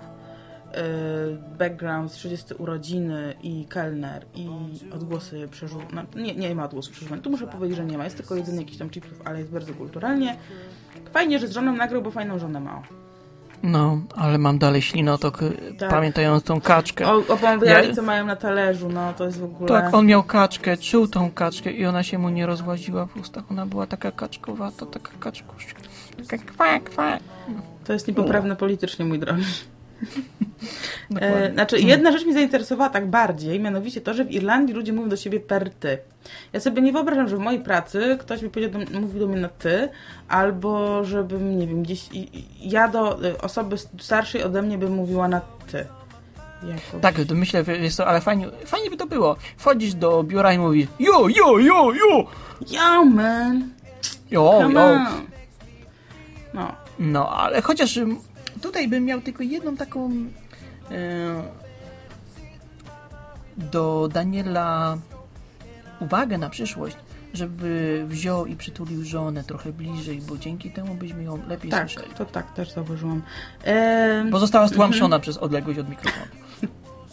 Background, 30 urodziny i kelner i odgłosy przeżuwania. No, nie, nie ma odgłosów przeżuwania. Tu muszę powiedzieć, że nie ma. Jest tylko jedzenie jakichś tam chipsów, ale jest bardzo kulturalnie. Fajnie, że z żoną nagrał, bo fajną żonę ma. No, ale mam dalej ślinotok, y, Tak. pamiętając tą kaczkę. O, opowiadali, Ja- co mają na talerzu, no to jest w ogóle... Tak, on miał kaczkę, czuł tą kaczkę i ona się mu nie rozłaziła w ustach. Ona była taka kaczkowata, taka kaczkuszka. Taka kwa, kwa. To jest niepoprawne politycznie, mój drogi. [LAUGHS] E, Dokładnie. znaczy, jedna rzecz mnie zainteresowała tak bardziej, mianowicie to, że w Irlandii ludzie mówią do siebie per ty. Ja sobie nie wyobrażam, że w mojej pracy ktoś mi powiedział do, mówił do mnie na ty, albo żebym, nie wiem, gdzieś ja do y, osoby starszej ode mnie bym mówiła na ty. Jakoś. Tak, to myślę, wiesz co, ale fajnie, fajnie by to było. Wchodzisz do biura i mówisz jo, jo, jo, jo, Yo, man! jo, Come jo. on! No. No, ale chociaż tutaj bym miał tylko jedną taką e, do Daniela uwagę na przyszłość, żeby wziął i przytulił żonę trochę bliżej, bo dzięki temu byśmy ją lepiej Tak, słyszeli. to tak, też zauważyłam. Em, Bo została stłamszona przez odległość od mikrofonu.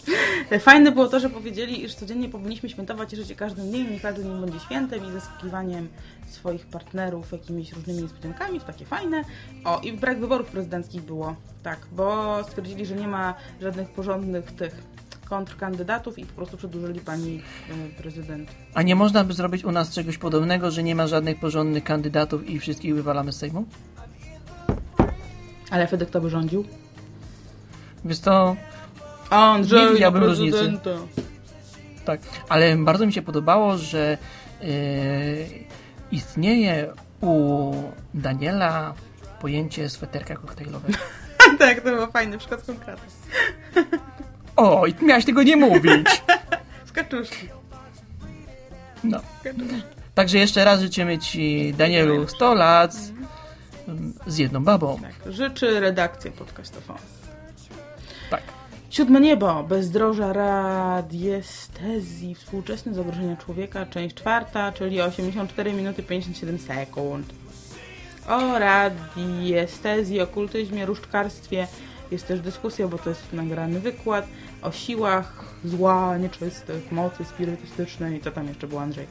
[LAUGHS] Fajne było to, że powiedzieli, iż codziennie powinniśmy świętować, cieszyć się każdym dniem, niech każdy dzień będzie świętem i zaskakiwaniem swoich partnerów jakimiś różnymi niespodziankami, to takie fajne. O, i brak wyborów prezydenckich było, tak, bo stwierdzili, że nie ma żadnych porządnych tych kontrkandydatów i po prostu przedłużyli pani y, prezydent. A nie można by zrobić u nas czegoś podobnego, że nie ma żadnych porządnych kandydatów i wszystkich wywalamy z Sejmu? Ale wtedy kto by rządził? Wiesz to Andrzej, Nie widziałbym różnicy. Tak, ale bardzo mi się podobało, że e, istnieje u Daniela pojęcie sweterka koktajlowego. [LAUGHS] tak, to był fajny przykład konkretny. O, i miałaś tego nie mówić! [LAUGHS] Z kaczuszki. No. Także jeszcze raz życzymy Ci, Danielu, 100 lat mm, z jedną babą. Tak, życzy redakcja podcastową. Siódme niebo, bezdroża radiestezji, współczesne zagrożenia człowieka, część czwarta, czyli 84 minuty 57 sekund. O radiestezji, okultyzmie, różdżkarstwie jest też dyskusja, bo to jest nagrany wykład o siłach zła, nieczystych, mocy spirytystycznej, co tam jeszcze było Andrzej?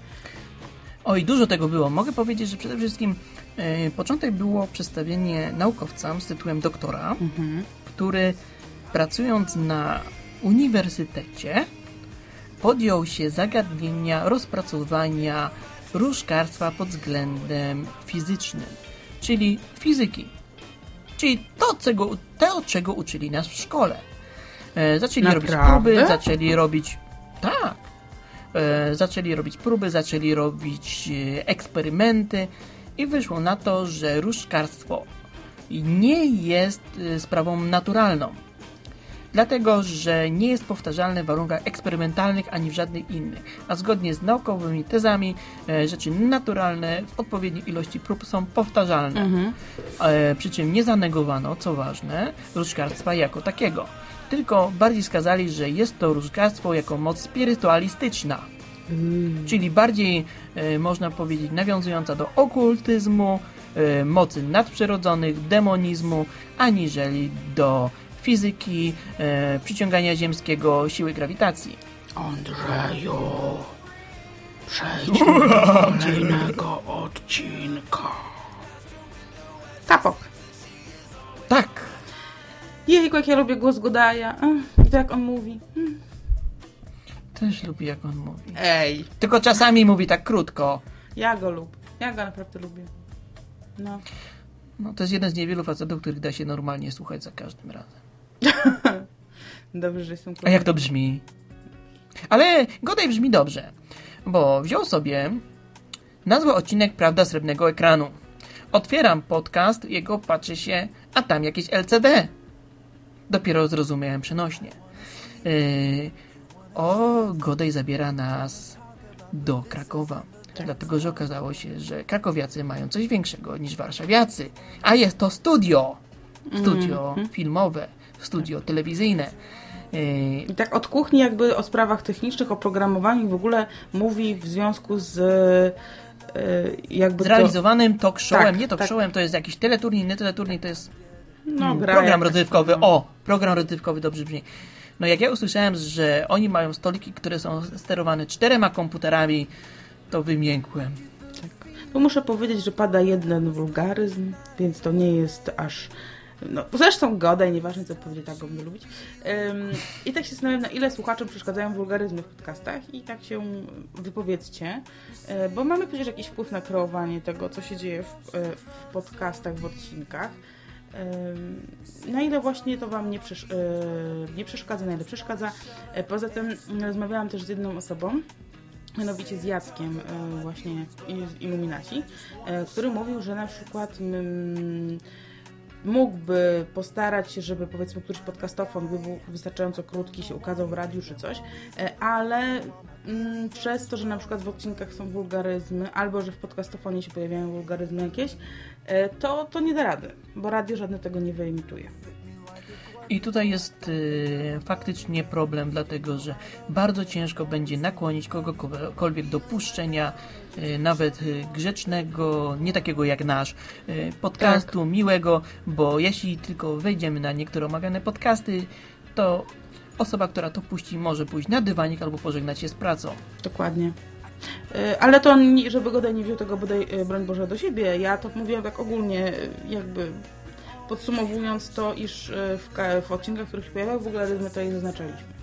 Oj, dużo tego było. Mogę powiedzieć, że przede wszystkim e, początek było przedstawienie naukowca z tytułem doktora, który pracując na uniwersytecie podjął się zagadnienia rozpracowania różkarstwa pod względem fizycznym, czyli fizyki. Czyli to, czego, to, czego uczyli nas w szkole. E, zaczęli robić Naprawdę? próby, zaczęli robić... Tak. E, zaczęli robić próby, zaczęli robić e, eksperymenty i wyszło na to, że różkarstwo nie jest sprawą naturalną. Dlatego, że nie jest powtarzalne w warunkach eksperymentalnych ani w żadnych innych, a zgodnie z naukowymi tezami e, rzeczy naturalne w odpowiedniej ilości prób są powtarzalne. E, przy czym nie zanegowano, co ważne, różkarstwa jako takiego. Tylko bardziej skazali, że jest to różkarstwo jako moc spirytualistyczna. Czyli bardziej, e, można powiedzieć, nawiązująca do okultyzmu, mocy nadprzyrodzonych, demonizmu, aniżeli do fizyki, e, przyciągania ziemskiego, siły grawitacji. Andrzeju, przejdźmy do kolejnego odcinka. Tapok. Tak, Jejku, jak ja lubię głos Godaja. Ach, I to jak on mówi. Mm. też lubię jak on mówi. Ej, Tylko czasami mówi tak krótko. ja go lubię. Ja go naprawdę lubię. No. No, to jest jeden z niewielu facetów, których da się normalnie słuchać za każdym razem. [LAUGHS] Dobrze, że jestem A jak to brzmi? Ale Godej brzmi dobrze, bo wziął sobie nazwę odcinek Prawda Srebrnego Ekranu. Otwieram podcast, jego patrzy się, a tam jakieś LCD. Dopiero zrozumiałem przenośnie. Yy, o, Godej zabiera nas do Krakowa. Dlatego, że okazało się, że krakowiacy mają coś większego niż warszawiacy. A jest to studio. Studio filmowe, studio telewizyjne. Yy, I tak od kuchni jakby o sprawach technicznych, o programowaniu w ogóle mówi w związku z y, jakby zrealizowanym talk showem. Tak, nie talk tak. showem, to jest jakiś teleturniej, nie teleturniej, to jest to, no, mm, gra program rozrywkowy. no. O, program rozrywkowy dobrze brzmi. No jak ja usłyszałem, że oni mają stoliki, które są sterowane czterema komputerami, to wymiękłem. Tu muszę powiedzieć, że pada jeden wulgaryzm, więc to nie jest aż. No, zresztą godaj, nieważne co powiedzieć, tak go będę lubić. I tak się zastanawiam, na ile słuchaczom przeszkadzają wulgaryzmy w podcastach i tak się wypowiedzcie, y, bo mamy przecież jakiś wpływ na kreowanie tego, co się dzieje w, y, w podcastach, w odcinkach. Na ile właśnie to Wam nie, przesz- yy, nie przeszkadza, na ile przeszkadza. E, Poza tym mm, rozmawiałam też z jedną osobą, mianowicie z Jackiem e, właśnie z Illuminaci, e, który mówił, że na przykład mm, mógłby postarać się, żeby powiedzmy któryś podcastofon by był wystarczająco krótki, się ukazał w radiu czy coś, e, ale mm, przez to, że na przykład w odcinkach są wulgaryzmy, albo że w podcastofonie się pojawiają wulgaryzmy jakieś, e, to, to nie da rady, bo radio żadne tego nie wyemituje. I tutaj jest y, faktycznie problem, dlatego że bardzo ciężko będzie nakłonić kogokolwiek do puszczenia nawet y, grzecznego, nie takiego jak nasz, y, podcastu miłego, bo jeśli tylko wejdziemy na niektóre omawiane podcasty, to osoba, która to puści, może pójść na dywanik albo pożegnać się z pracą. Dokładnie. E, Ale to, żeby Godaj nie wziął tego, bodaj, e, broń Boże, do siebie. Ja to mówiłam tak ogólnie, e, jakby podsumowując to, iż e, w, w odcinkach, w których się pojawiały, w ogóle rytmy to je zaznaczaliśmy.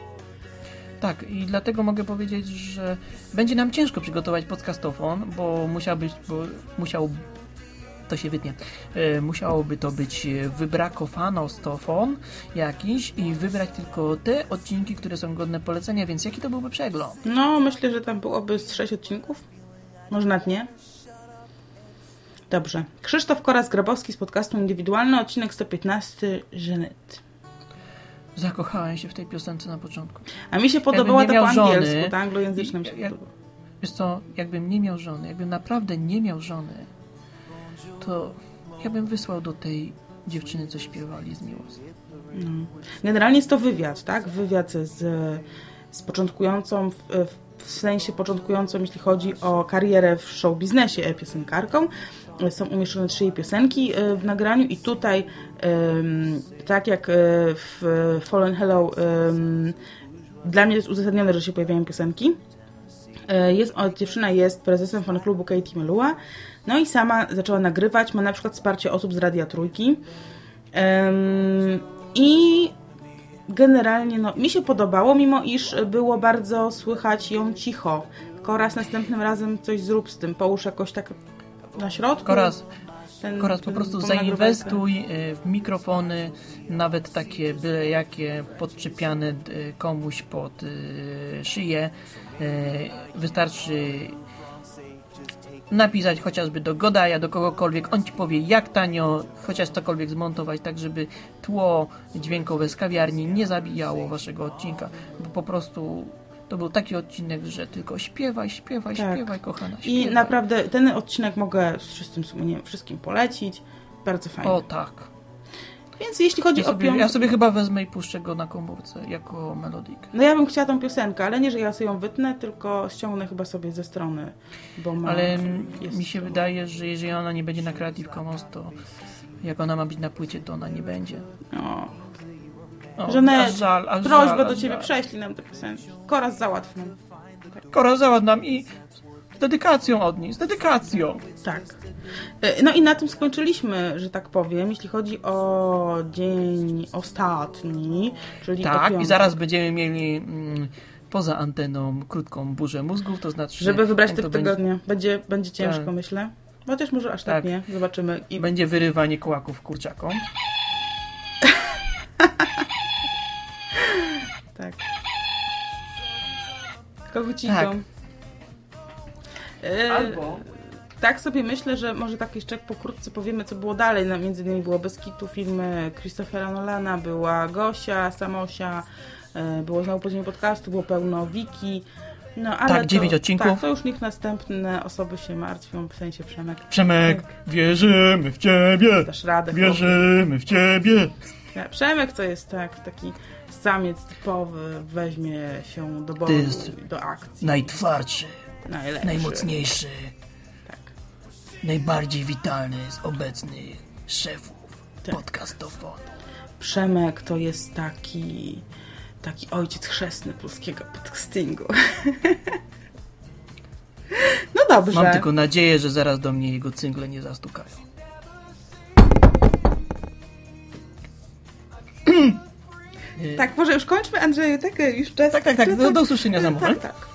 Tak, i dlatego mogę powiedzieć, że będzie nam ciężko przygotować podcastofon, bo musiał być, bo musiał to się wytnie. E, musiałoby to być wybrakofanostofon jakiś i wybrać tylko te odcinki, które są godne polecenia, więc jaki to byłby przegląd? No, myślę, że tam byłoby z sześć odcinków. Może nawet nie. Dobrze. Krzysztof Koras-Grabowski z podcastu Indywidualny, odcinek 115, Żenet. Zakochałem się w tej piosence na początku. A mi się podobała ta po żony, angielsku, ta anglojęzyczna mi się jak- podobała. Wiesz co, jakbym nie miał żony, jakbym naprawdę nie miał żony, to ja bym wysłał do tej dziewczyny, co śpiewali z miłosnym. Generalnie jest to wywiad, tak? Wywiad z, z początkującą, w, w sensie początkującą, jeśli chodzi o karierę w show biznesie e, piosenkarką. Są umieszczone trzy jej piosenki e, w nagraniu i tutaj, tak jak e, w Fallen Hello, dla mnie jest uzasadnione, że się pojawiają piosenki. E, Jest, dziewczyna jest prezesem fanklubu Katie Melua, no i sama zaczęła nagrywać, ma na przykład wsparcie osób z Radia Trójki. I generalnie no, mi się podobało, mimo iż było bardzo słychać ją cicho. Tylko raz następnym razem coś zrób z tym, połóż jakoś tak na środku. Koraz, ten- Koraz po prostu zainwestuj y, w mikrofony, nawet takie byle jakie podczepiane y, komuś pod y, szyję. Wystarczy napisać chociażby do Godaja, do kogokolwiek, on ci powie jak tanio chociaż cokolwiek zmontować, tak żeby tło dźwiękowe z kawiarni nie zabijało waszego odcinka, bo po prostu to był taki odcinek, że tylko śpiewaj, śpiewaj, Tak. śpiewaj kochana, I śpiewaj. naprawdę ten odcinek mogę z czystym sumieniem wszystkim polecić. Bardzo fajny. O tak. Więc jeśli chodzi Ja o piąt... ja sobie chyba wezmę i puszczę go na komórce jako melodyk. No ja bym chciała tą piosenkę, ale nie, że ja sobie ją wytnę, tylko ściągnę chyba sobie ze strony, bo ma... Ale mi się to- wydaje, że jeżeli ona nie będzie na Creative Commons, to jak ona ma być na płycie, to ona nie będzie. O, O, Żenet, aż żal, aż prośbę żal, do ciebie, żal. prześlij nam te piosenki. Koraz załatw nam. Kora załatw nam i z dedykacją od niej, z dedykacją. Tak. E, No i na tym skończyliśmy, że tak powiem, jeśli chodzi o dzień ostatni, czyli Tak, i zaraz będziemy mieli mm, poza anteną krótką burzę mózgów, to znaczy... Żeby wybrać typ tygodnia. Będzie, będzie ciężko, Tak. myślę. Chociaż może aż tak, Tak. nie. Zobaczymy. I będzie wyrywanie kołaków kurczakom. [LAUGHS] Tak. Kogucikom. Tak. E, Albo... Tak sobie myślę, że może tak jeszcze pokrótce powiemy, co było dalej. No, między innymi było Beskitu, filmy Christophera Nolana, była Gosia, Samosia, e, było znowu podziemie podcastu, było pełno Wiki. No, ale Tak, to, dziewięć odcinków. Tak, to już niech następne osoby się martwią, w sensie Przemek. Przemek, wierzymy w ciebie, Dasz radę. wierzymy w ciebie. Przemek to jest tak, taki samiec typowy, weźmie się do boju, do akcji. Najtwardszy, Najlepszy. najmocniejszy, Tak. najbardziej witalny z obecnych szefów Tak. podcastofonu. Przemek to jest taki taki ojciec chrzestny polskiego podcastingu. [LAUGHS] no dobrze. Mam tylko nadzieję, że zaraz do mnie jego cyngle nie zastukają. [CLEARS THROAT] Tak, może już kończmy, Andrzeju, tak już czas. Tak, tak, tak, do, do usłyszenia za moment. Tak, tak.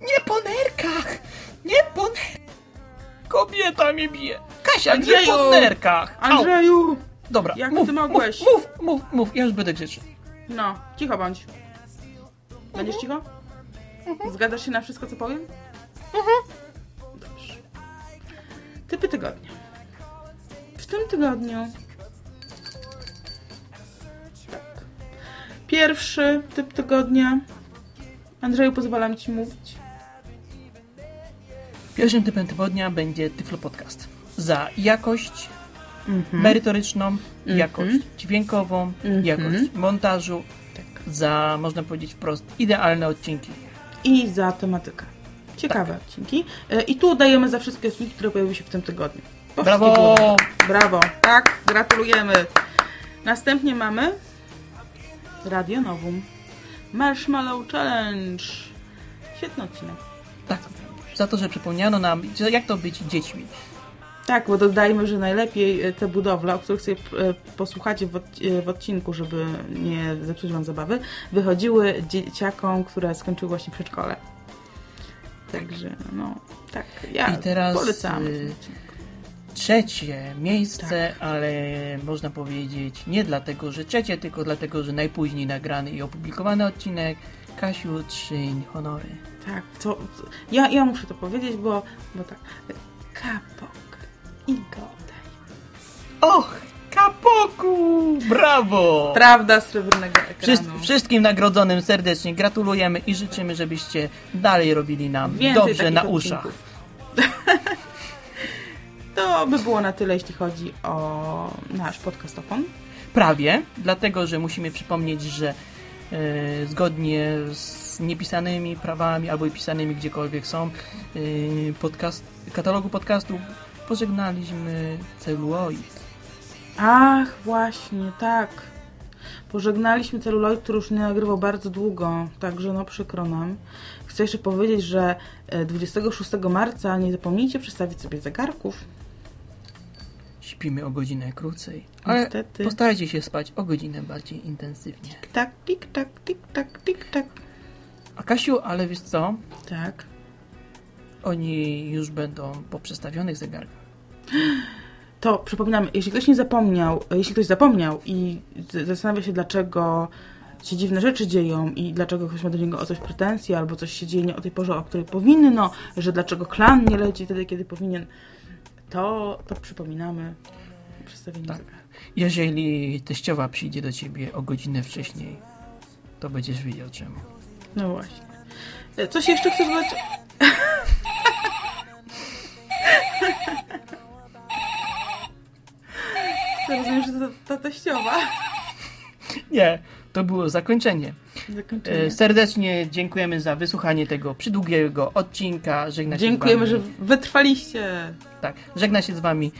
Nie po nerkach! Nie po nerkach! Kobieto, Kto mnie bije? Kasia, Andrzeju! po nerkach? Au. Andrzeju! Dobra, Jak mów, ty mogłeś? Mów, mów, mów, mów, ja już będę grzeczny. No, cicho bądź. Będziesz cicho? Zgadzasz się na wszystko, co powiem? Dobrze. Typy tygodnia. W tym tygodniu. Tak. Pierwszy typ tygodnia. Andrzeju, pozwalam ci mówić. Pierwszym typem tygodnia będzie Tyflo Podcast. Za jakość Mhm. merytoryczną, jakość dźwiękową, Mhm. jakość montażu, Tak. za, można powiedzieć wprost, idealne odcinki. I za tematykę. Ciekawe Tak. odcinki. E, I tu dajemy za wszystkie odcinki, które pojawiły się w tym tygodniu. Brawo! Brawo! Tak, gratulujemy. Następnie mamy Radio Nowum. Marshmallow Challenge. Świetny odcinek. Tak, za to, że przypomniano nam, jak to być dziećmi. Tak, bo dodajmy, że najlepiej e, te budowle, o których sobie e, posłuchacie e, w odcinku, żeby nie zepsuć Wam zabawy, wychodziły dzieciakom, które skończyły właśnie przedszkole. Także, no, tak, ja I teraz, polecam. y, Trzecie miejsce, Tak. ale można powiedzieć nie dlatego, że trzecie, tylko dlatego, że najpóźniej nagrany i opublikowany odcinek Kasiu Trzyń Honory. Tak, to, ja, ja muszę to powiedzieć, bo, bo tak, kapok i godaj. Och, Kapoku! Brawo! Prawda srebrnego ekranu. wszystkim nagrodzonym serdecznie gratulujemy i życzymy, żebyście dalej robili nam Więcej dobrze na uszach. [LAUGHS] To by było na tyle, jeśli chodzi o nasz podcastofon. Prawie, dlatego że musimy przypomnieć, że e, zgodnie z niepisanymi prawami albo i pisanymi gdziekolwiek są e, podcast, katalogu podcastów pożegnaliśmy celuloid. Ach, właśnie, tak. Pożegnaliśmy celuloid, który już nie nagrywał bardzo długo, także no przykro nam. Chcę jeszcze powiedzieć, że e, 26 marca nie zapomnijcie przestawić sobie zegarków. Śpimy o godzinę krócej, ale Niestety. postarajcie się spać o godzinę bardziej intensywnie. Tak, tik tak, tik tak, tik tak. A Kasiu, ale wiesz co? Tak. Oni już będą po przestawionych zegarkach. To przypominam, jeśli ktoś nie zapomniał, jeśli ktoś zapomniał i zastanawia się, dlaczego się dziwne rzeczy dzieją i dlaczego ktoś ma do niego o coś pretensje, albo coś się dzieje nie o tej porze, o której powinno, że dlaczego klan nie leci wtedy, kiedy powinien, to, to przypominamy przedstawienie Tak. Jeżeli teściowa przyjdzie do ciebie o godzinę wcześniej, to będziesz wiedział czemu. No właśnie. E, Coś jeszcze chcesz dodać? [LAUGHS] Co, rozumiem, że to ta teściowa. Nie, to było zakończenie. Zakończenie. E, Serdecznie dziękujemy za wysłuchanie tego przydługiego odcinka. Żegna się Dziękujemy, że wytrwaliście. Tak, żegna się z wami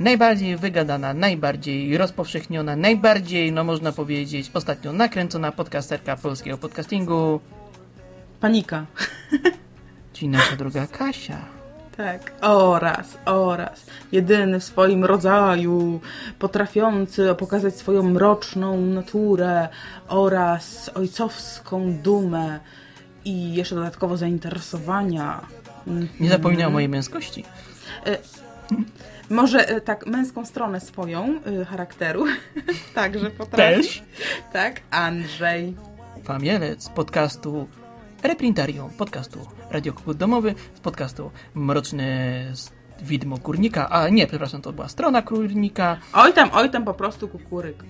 najbardziej wygadana, najbardziej rozpowszechniona, najbardziej, no można powiedzieć, ostatnio nakręcona podcasterka polskiego podcastingu, Panika. czyli nasza druga Kasia. Tak, oraz, oraz. Jedyny w swoim rodzaju, potrafiący pokazać swoją mroczną naturę oraz ojcowską dumę i jeszcze dodatkowo zainteresowania. Mhm. Nie zapominaj o mojej męskości. Może e, tak, męską stronę swoją y, charakteru. [LAUGHS] Także potrafi. Też? Tak, Andrzej. Famielec z podcastu Reprintarium, podcastu Radio Kukut Domowy, z podcastu Mroczne z Widmo Górnika, a nie, przepraszam, to była strona Górnika. Oj tam, oj tam po prostu kukuryk.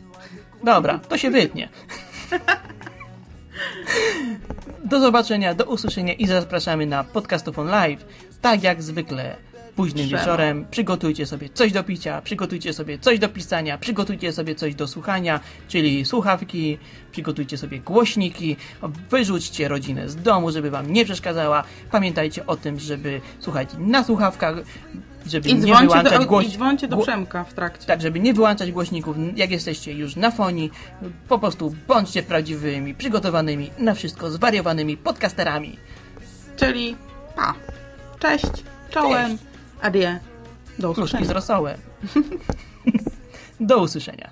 Dobra, to się wytnie. Do zobaczenia, do usłyszenia i zapraszamy na podcastów on live. Tak jak zwykle, późnym Trzeba. wieczorem. Przygotujcie sobie coś do picia, przygotujcie sobie coś do pisania, przygotujcie sobie coś do słuchania, czyli słuchawki, przygotujcie sobie głośniki, wyrzućcie rodzinę z domu, żeby wam nie przeszkadzała. Pamiętajcie o tym, żeby słuchać na słuchawkach, żeby I nie wyłączać do, głoś... i dzwońcie do Przemka w trakcie. tak, żeby nie wyłączać głośników, jak jesteście już na foni, po prostu bądźcie prawdziwymi, przygotowanymi na wszystko zwariowanymi podcasterami. Czyli pa. Cześć. Czołem. Adie. Do Kluczki usłyszenia. rosołem. [LAUGHS] Do usłyszenia.